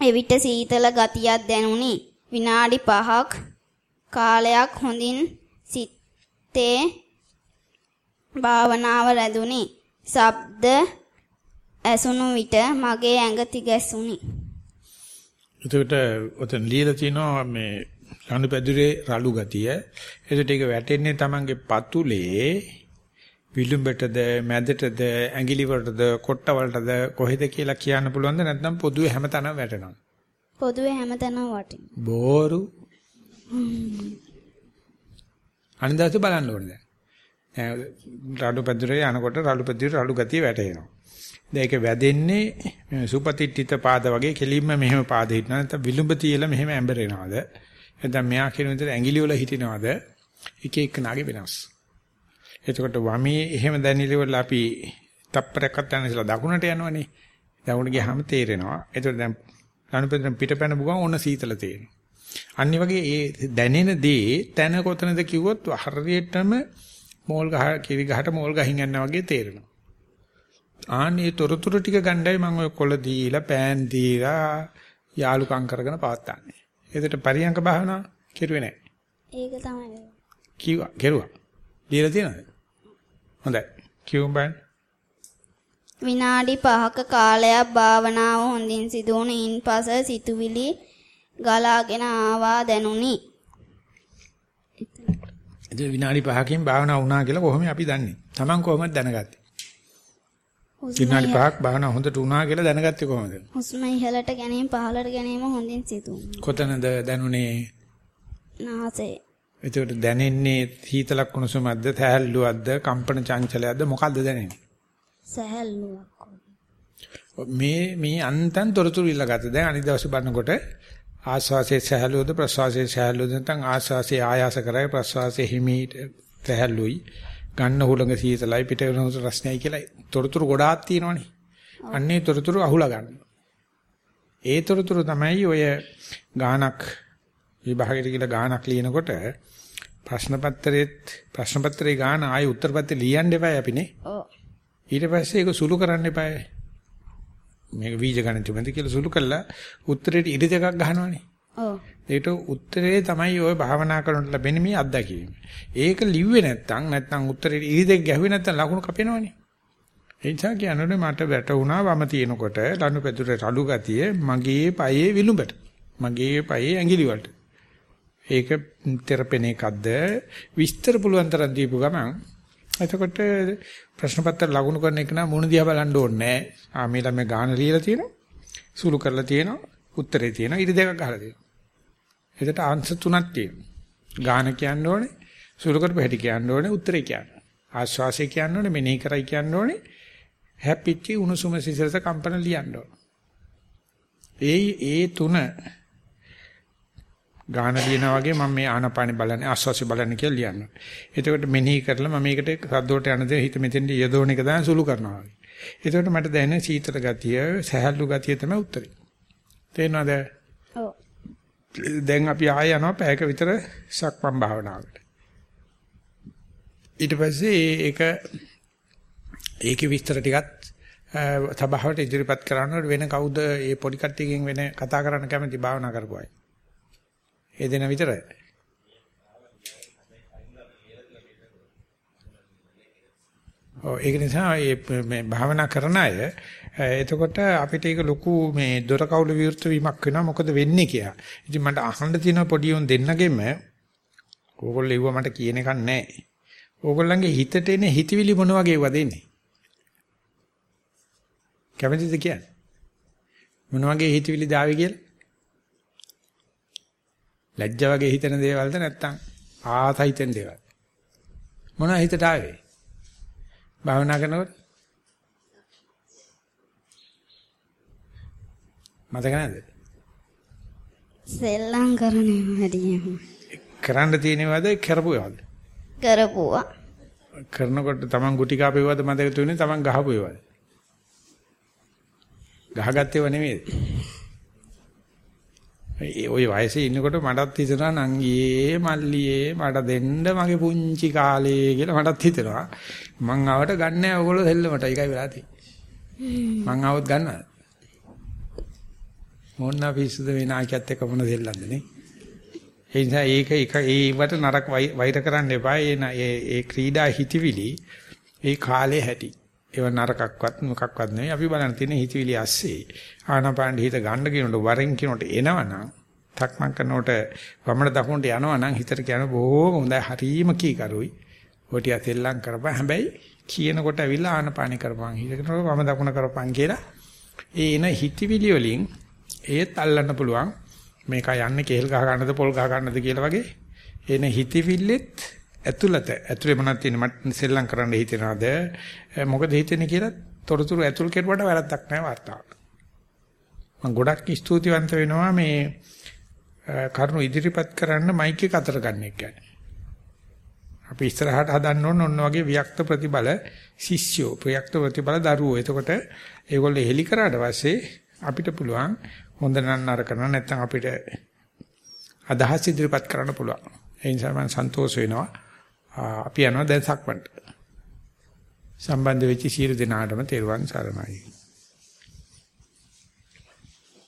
එවිට සීතල ගතියක් දැනුනි. විනාඩි 5ක් කාලයක් හොඳින් සිතේ භාවනාව රැඳුනි. ශබ්ද ඇසුණු විට මගේ ඇඟ තිගැස්සුනි. එතකොට ඔතන ලියලා තියෙනවා මේ කණු පැදුරේ රළු ගතිය. එතකොට ඒක වැටෙන්නේ Tamange පතුලේ විලුඹටද මැදටද ඇඟිලි වලටද කොට්ට වලටද කොහෙද කියලා කියන්න පුළුවන්ද නැත්නම් පොදුවේ හැමතැනම වැටෙනවා. පොදුවේ හැමතැනම වටින. බෝරු. අනිදාස බලන්න ඕනේ දැන්. රළු පැදුරේ යනකොට රළු පැදුරේ රළු ගතිය වැටෙනවා. දැන් ඒක වැදෙන්නේ සුපතිට්ඨිත පාද වගේ කෙලින්ම මෙහෙම පාද හිටනවා නැත්නම් විලුඹ තියලා මෙහෙම ඇඹරෙනවද? නැත්නම් මෙයා කියන විදිහට ඇඟිලි වල හිටිනවද? එක එක නාගේ වෙනස්. එතකොට වමේ එහෙම දැනිලි වල අපි තප්පරයක්වත් යන ඉස්සලා දකුණට යනවනේ. දකුණට ගියාම තේරෙනවා. එතකොට දැන් ලනුපෙතෙන් පිටපැන බුගම ඕන සීතල තේරෙනවා. අනිත් වගේ ඒ දැනෙන දේ තන කොතනද කිව්වොත් හරියටම මෝල් ගහ කිරි ගහට මෝල් ගහින් යනවා වගේ තේරෙනවා. ආන්නේ තොරතුරු ටික ගණ්ඩායි මම ඔය කොළ දීලා පෑන් දීලා යාලුකම් කරගෙන පවත්තාන්නේ. ඒකට පරියංක භාවනා කෙරුවේ නැහැ. ඒක තමයි. කිව්වා කෙරුවා. දීලා තියෙනවද? හොඳයි. කියුම් බෑන්. විනාඩි 5ක කාලයක් භාවනාව හොඳින් සිදු වුණින් පස සිතුවිලි ගලාගෙන ආවා දැනුනි. ඉතින් විනාඩි 5කින් භාවනා වුණා කියලා කොහොමද අපි දන්නේ? Taman කොහොමද දැනගත්තේ? විනාඩි 5ක් භාවනා හොඳට වුණා කියලා දැනගත්තේ කොහොමද? හුස්ම ඉහළට ගැනීම පහළට ගැනීම හොඳින් සිදු වුණා. කොතනද දැනුනේ? නාසයේ. එතකොට දැනෙන්නේ හීතලක් කුණුසුමක්ද, තැහැල්ලුවක්ද, කම්පන චංචලයක්ද මොකද්ද දැනෙන්නේ? සැහැල්ලුවක්. මේ මේ අන්තන් තොරතුරු ඉල්ලගත්ත. දැන් අනිත් දවසේ බලනකොට ආස්වාසේ සහැල්ලුවද ප්‍රස්වාසේ සහැල්ලුවද නැත්නම් ආස්වාසේ ආයාස කරයි ප්‍රස්වාසේ හිමීට සහැල්ලුයි ගන්න හුලඟ සීතලයි පිට වෙන රස්නයි කියලා තොරතුරු ගොඩාක් තියෙනවනේ. අන්නේ තොරතුරු අහුලා ගන්න. ඒ තොරතුරු තමයි ඔය ගානක් විභාගයට කියලා ගානක් ලියනකොට ප්‍රශ්න පත්‍රයේත් ප්‍රශ්න පත්‍රයේ ගාන ආයේ උත්තර පත්‍රේ ලියන්න එපායි අපිනේ. ඔව්. ඊට පස්සේ ඒක සුළු කරන්න එපායි. මේක බීජ ගණිතෙමද කියලා සුළු කළා උත්තරේට ඉරි දෙකක් ගහනවනේ. ඔව්. ඒකට උත්තරේ තමයි ඔය භාවනා කරනකොට ලැබෙන මේ අත්දැකීම. ඒක ලිව්වේ නැත්තම් නැත්තම් උත්තරේ ඉරි දෙක ගැහුවේ නැත්තම් ලකුණු කපෙනවනේ. ඒ නිසා කියන්නේ මට වැටුණා වම තියෙනකොට ලනු පෙදුරේ රළු ගතිය මගේ පයේ විලුඹට. මගේ පයේ ඇඟිලි වලට. ඒක තෙරපෙන එකක්ද විස්තර පුළුවන් තරම් දීපු ගමන් එතකොට ප්‍රශ්න පත්‍ර ලකුණු කරන එක නම් මොන දිහා බලන්න ඕනේ නැහැ. ආ මේ ළමයා ගාන ලියලා තියෙනවා. සුළු කරලා තියෙනවා. උත්තරේ තියෙනවා. ඉරි දෙකක් ගහලා තියෙනවා. එතට ආන්සර් තුනක් තියෙනවා. ගාන කියන්න ඕනේ. සුළු කරපු හැටි කියන්න ඕනේ. උත්තරේ කියන්න. ආශ්වාසය කියන්න ඕනේ. මෙනෙහි කරයි කියන්න ඕනේ. හැපිච්චි උණුසුම සිසිලස කම්පන ලියන්න ඕනේ. ඒ ඒ තුන ගාන ලියනා වගේ මම මේ ආනපානෙ බලන්නේ ආස්වාසි බලන්නේ කියලා ලියනවා. එතකොට මෙනෙහි කරලා මම මේකට සද්දෝට යන දේ හිත මෙතෙන්ට යදෝන එක දාන සුළු කරනවා වගේ. එතකොට මට දැනෙන සීතල ගතිය, සහැල්ලු ගතිය තමයි උත්තරේ. තේරෙනවද? ඔව්. දැන් අපි ආය යනවා පැයක විතර සක්මන් භාවනාවකට. ඊට පස්සේ ඒක ඒකේ විස්තර ටිකත් සභාවට ඉදිරිපත් කරනකොට වෙන කවුද මේ පොඩි කට්ටියකින් වෙන කතා කරන්න කැමති භාවනා කරපු අය. ඒ දෙන විතරයි. ඔව් ඒක නිසා මේ භාවනා කරන අය එතකොට අපිට ඒක ලොකු මේ දොර කවුල විවෘත වීමක් වෙනවා මොකද වෙන්නේ කියලා. ඉතින් මට අහන්න තියෙන පොඩි උන් දෙන්නගෙම ඕගොල්ලෝ ඉවුව මට කියන එකක් නැහැ. ඕගොල්ලන්ගේ හිතට එන හිතවිලි මොන වගේ ඒවා දෙන්නේ? කැමතිද කියන්නේ? මොන වගේ හිතවිලි දාවේ කියලා? ලැජ්ජ වගේ හිතෙන දේවල්ද නැත්නම් ආස හිතෙන දේවල්? මොනවා හිතට ආවේ? භාවනා කරනකොට මතක නැද්ද? සෙල්ලම් කරන්නේ හැදියම. කරන්න තියෙනවද කරපුවද? කරපුවා. කරනකොට Taman ගුටි කාපේවද මතක තුනේ Taman ගහපුවේවද? ගහගත්තේව නෙමෙයි. ඒ ওই වයසේ ඉන්නකොට මටත් හිතෙනවා නංගියේ මල්ලියේ මට දෙන්න මගේ පුංචි කාලේ කියලා මටත් හිතෙනවා. මං ආවට ගන්න නැහැ ඔයගොල්ලෝ දෙල්ලමට. ඒකයි වෙලා තියෙන්නේ. මං ආවොත් ගන්නවද? මොන්න පිස්සුද මේ නාකියත් එක්ක මොන දෙල්ලන්ද නේ? ඒ නිසා ඒක එක ඒවට නරක වෛර කරන්න එපා. ඒ ඒ ක්‍රීඩා හිතවිලි ඒ කාලේ හැටි. ඒව නරකක්වත් මොකක්වත් නෙවෙයි. අපි බලන්න තියෙන හිතවිලි ඇස්සේ ආනාපාන හිත ගන්න කියනකොට වරෙන් කියනකොට එනවනම් තක්මන් කරනකොට වමන දකුණට යනවනම් හිතට කියන බොහොම හොඳයි හරීම කීකරුයි. ඔටිය තෙල්ලම් කරපන්. හැබැයි කියනකොට ඇවිල්ලා ආනපානි කරපන්. හිතකට වම දකුණ කරපන් කියලා. ඒ එන හිතවිලි වලින් ඒත් අල්ලන්න පුළුවන්. මේක යන්නේ කේල් ගහ ගන්නද පොල් ගහ ගන්නද කියලා වගේ. එන හිතවිල්ලෙත් ඇතුළත ඇතුලේ මොනවද තියෙන්නේ මට සෙල්ලම් කරන්න හිතෙනවද මොකද හිතෙන්නේ කියලා තොරතුරු ඇතුල් කෙරුවට වැරද්දක් නැහැ වාර්තාවට. මම ගොඩක් ස්තුතිවන්ත වෙනවා මේ කරුණු ඉදිරිපත් කරන්න මයික් එක අතර ගන්න එක ගැන. අපි ඉස්සරහට හදන්න ඕන ඔන්න වගේ වික්ත ප්‍රතිබල ශිෂ්‍යෝ ප්‍රයක්ත ප්‍රතිබල දරුවෝ. එතකොට ඒගොල්ලෝ හෙලි කරාට පස්සේ අපිට පුළුවන් හොඳ නම් නරක නම් නැත්නම් අපිට අදහස් ඉදිරිපත් කරන්න පුළුවන්. ඒ නිසා මම සන්තෝෂ වෙනවා. අපි යනවා දැන් සක්මන්ට. සම්බන්ධ වෙච්ච සියලු දෙනාටම තෙරුවන් සරණයි.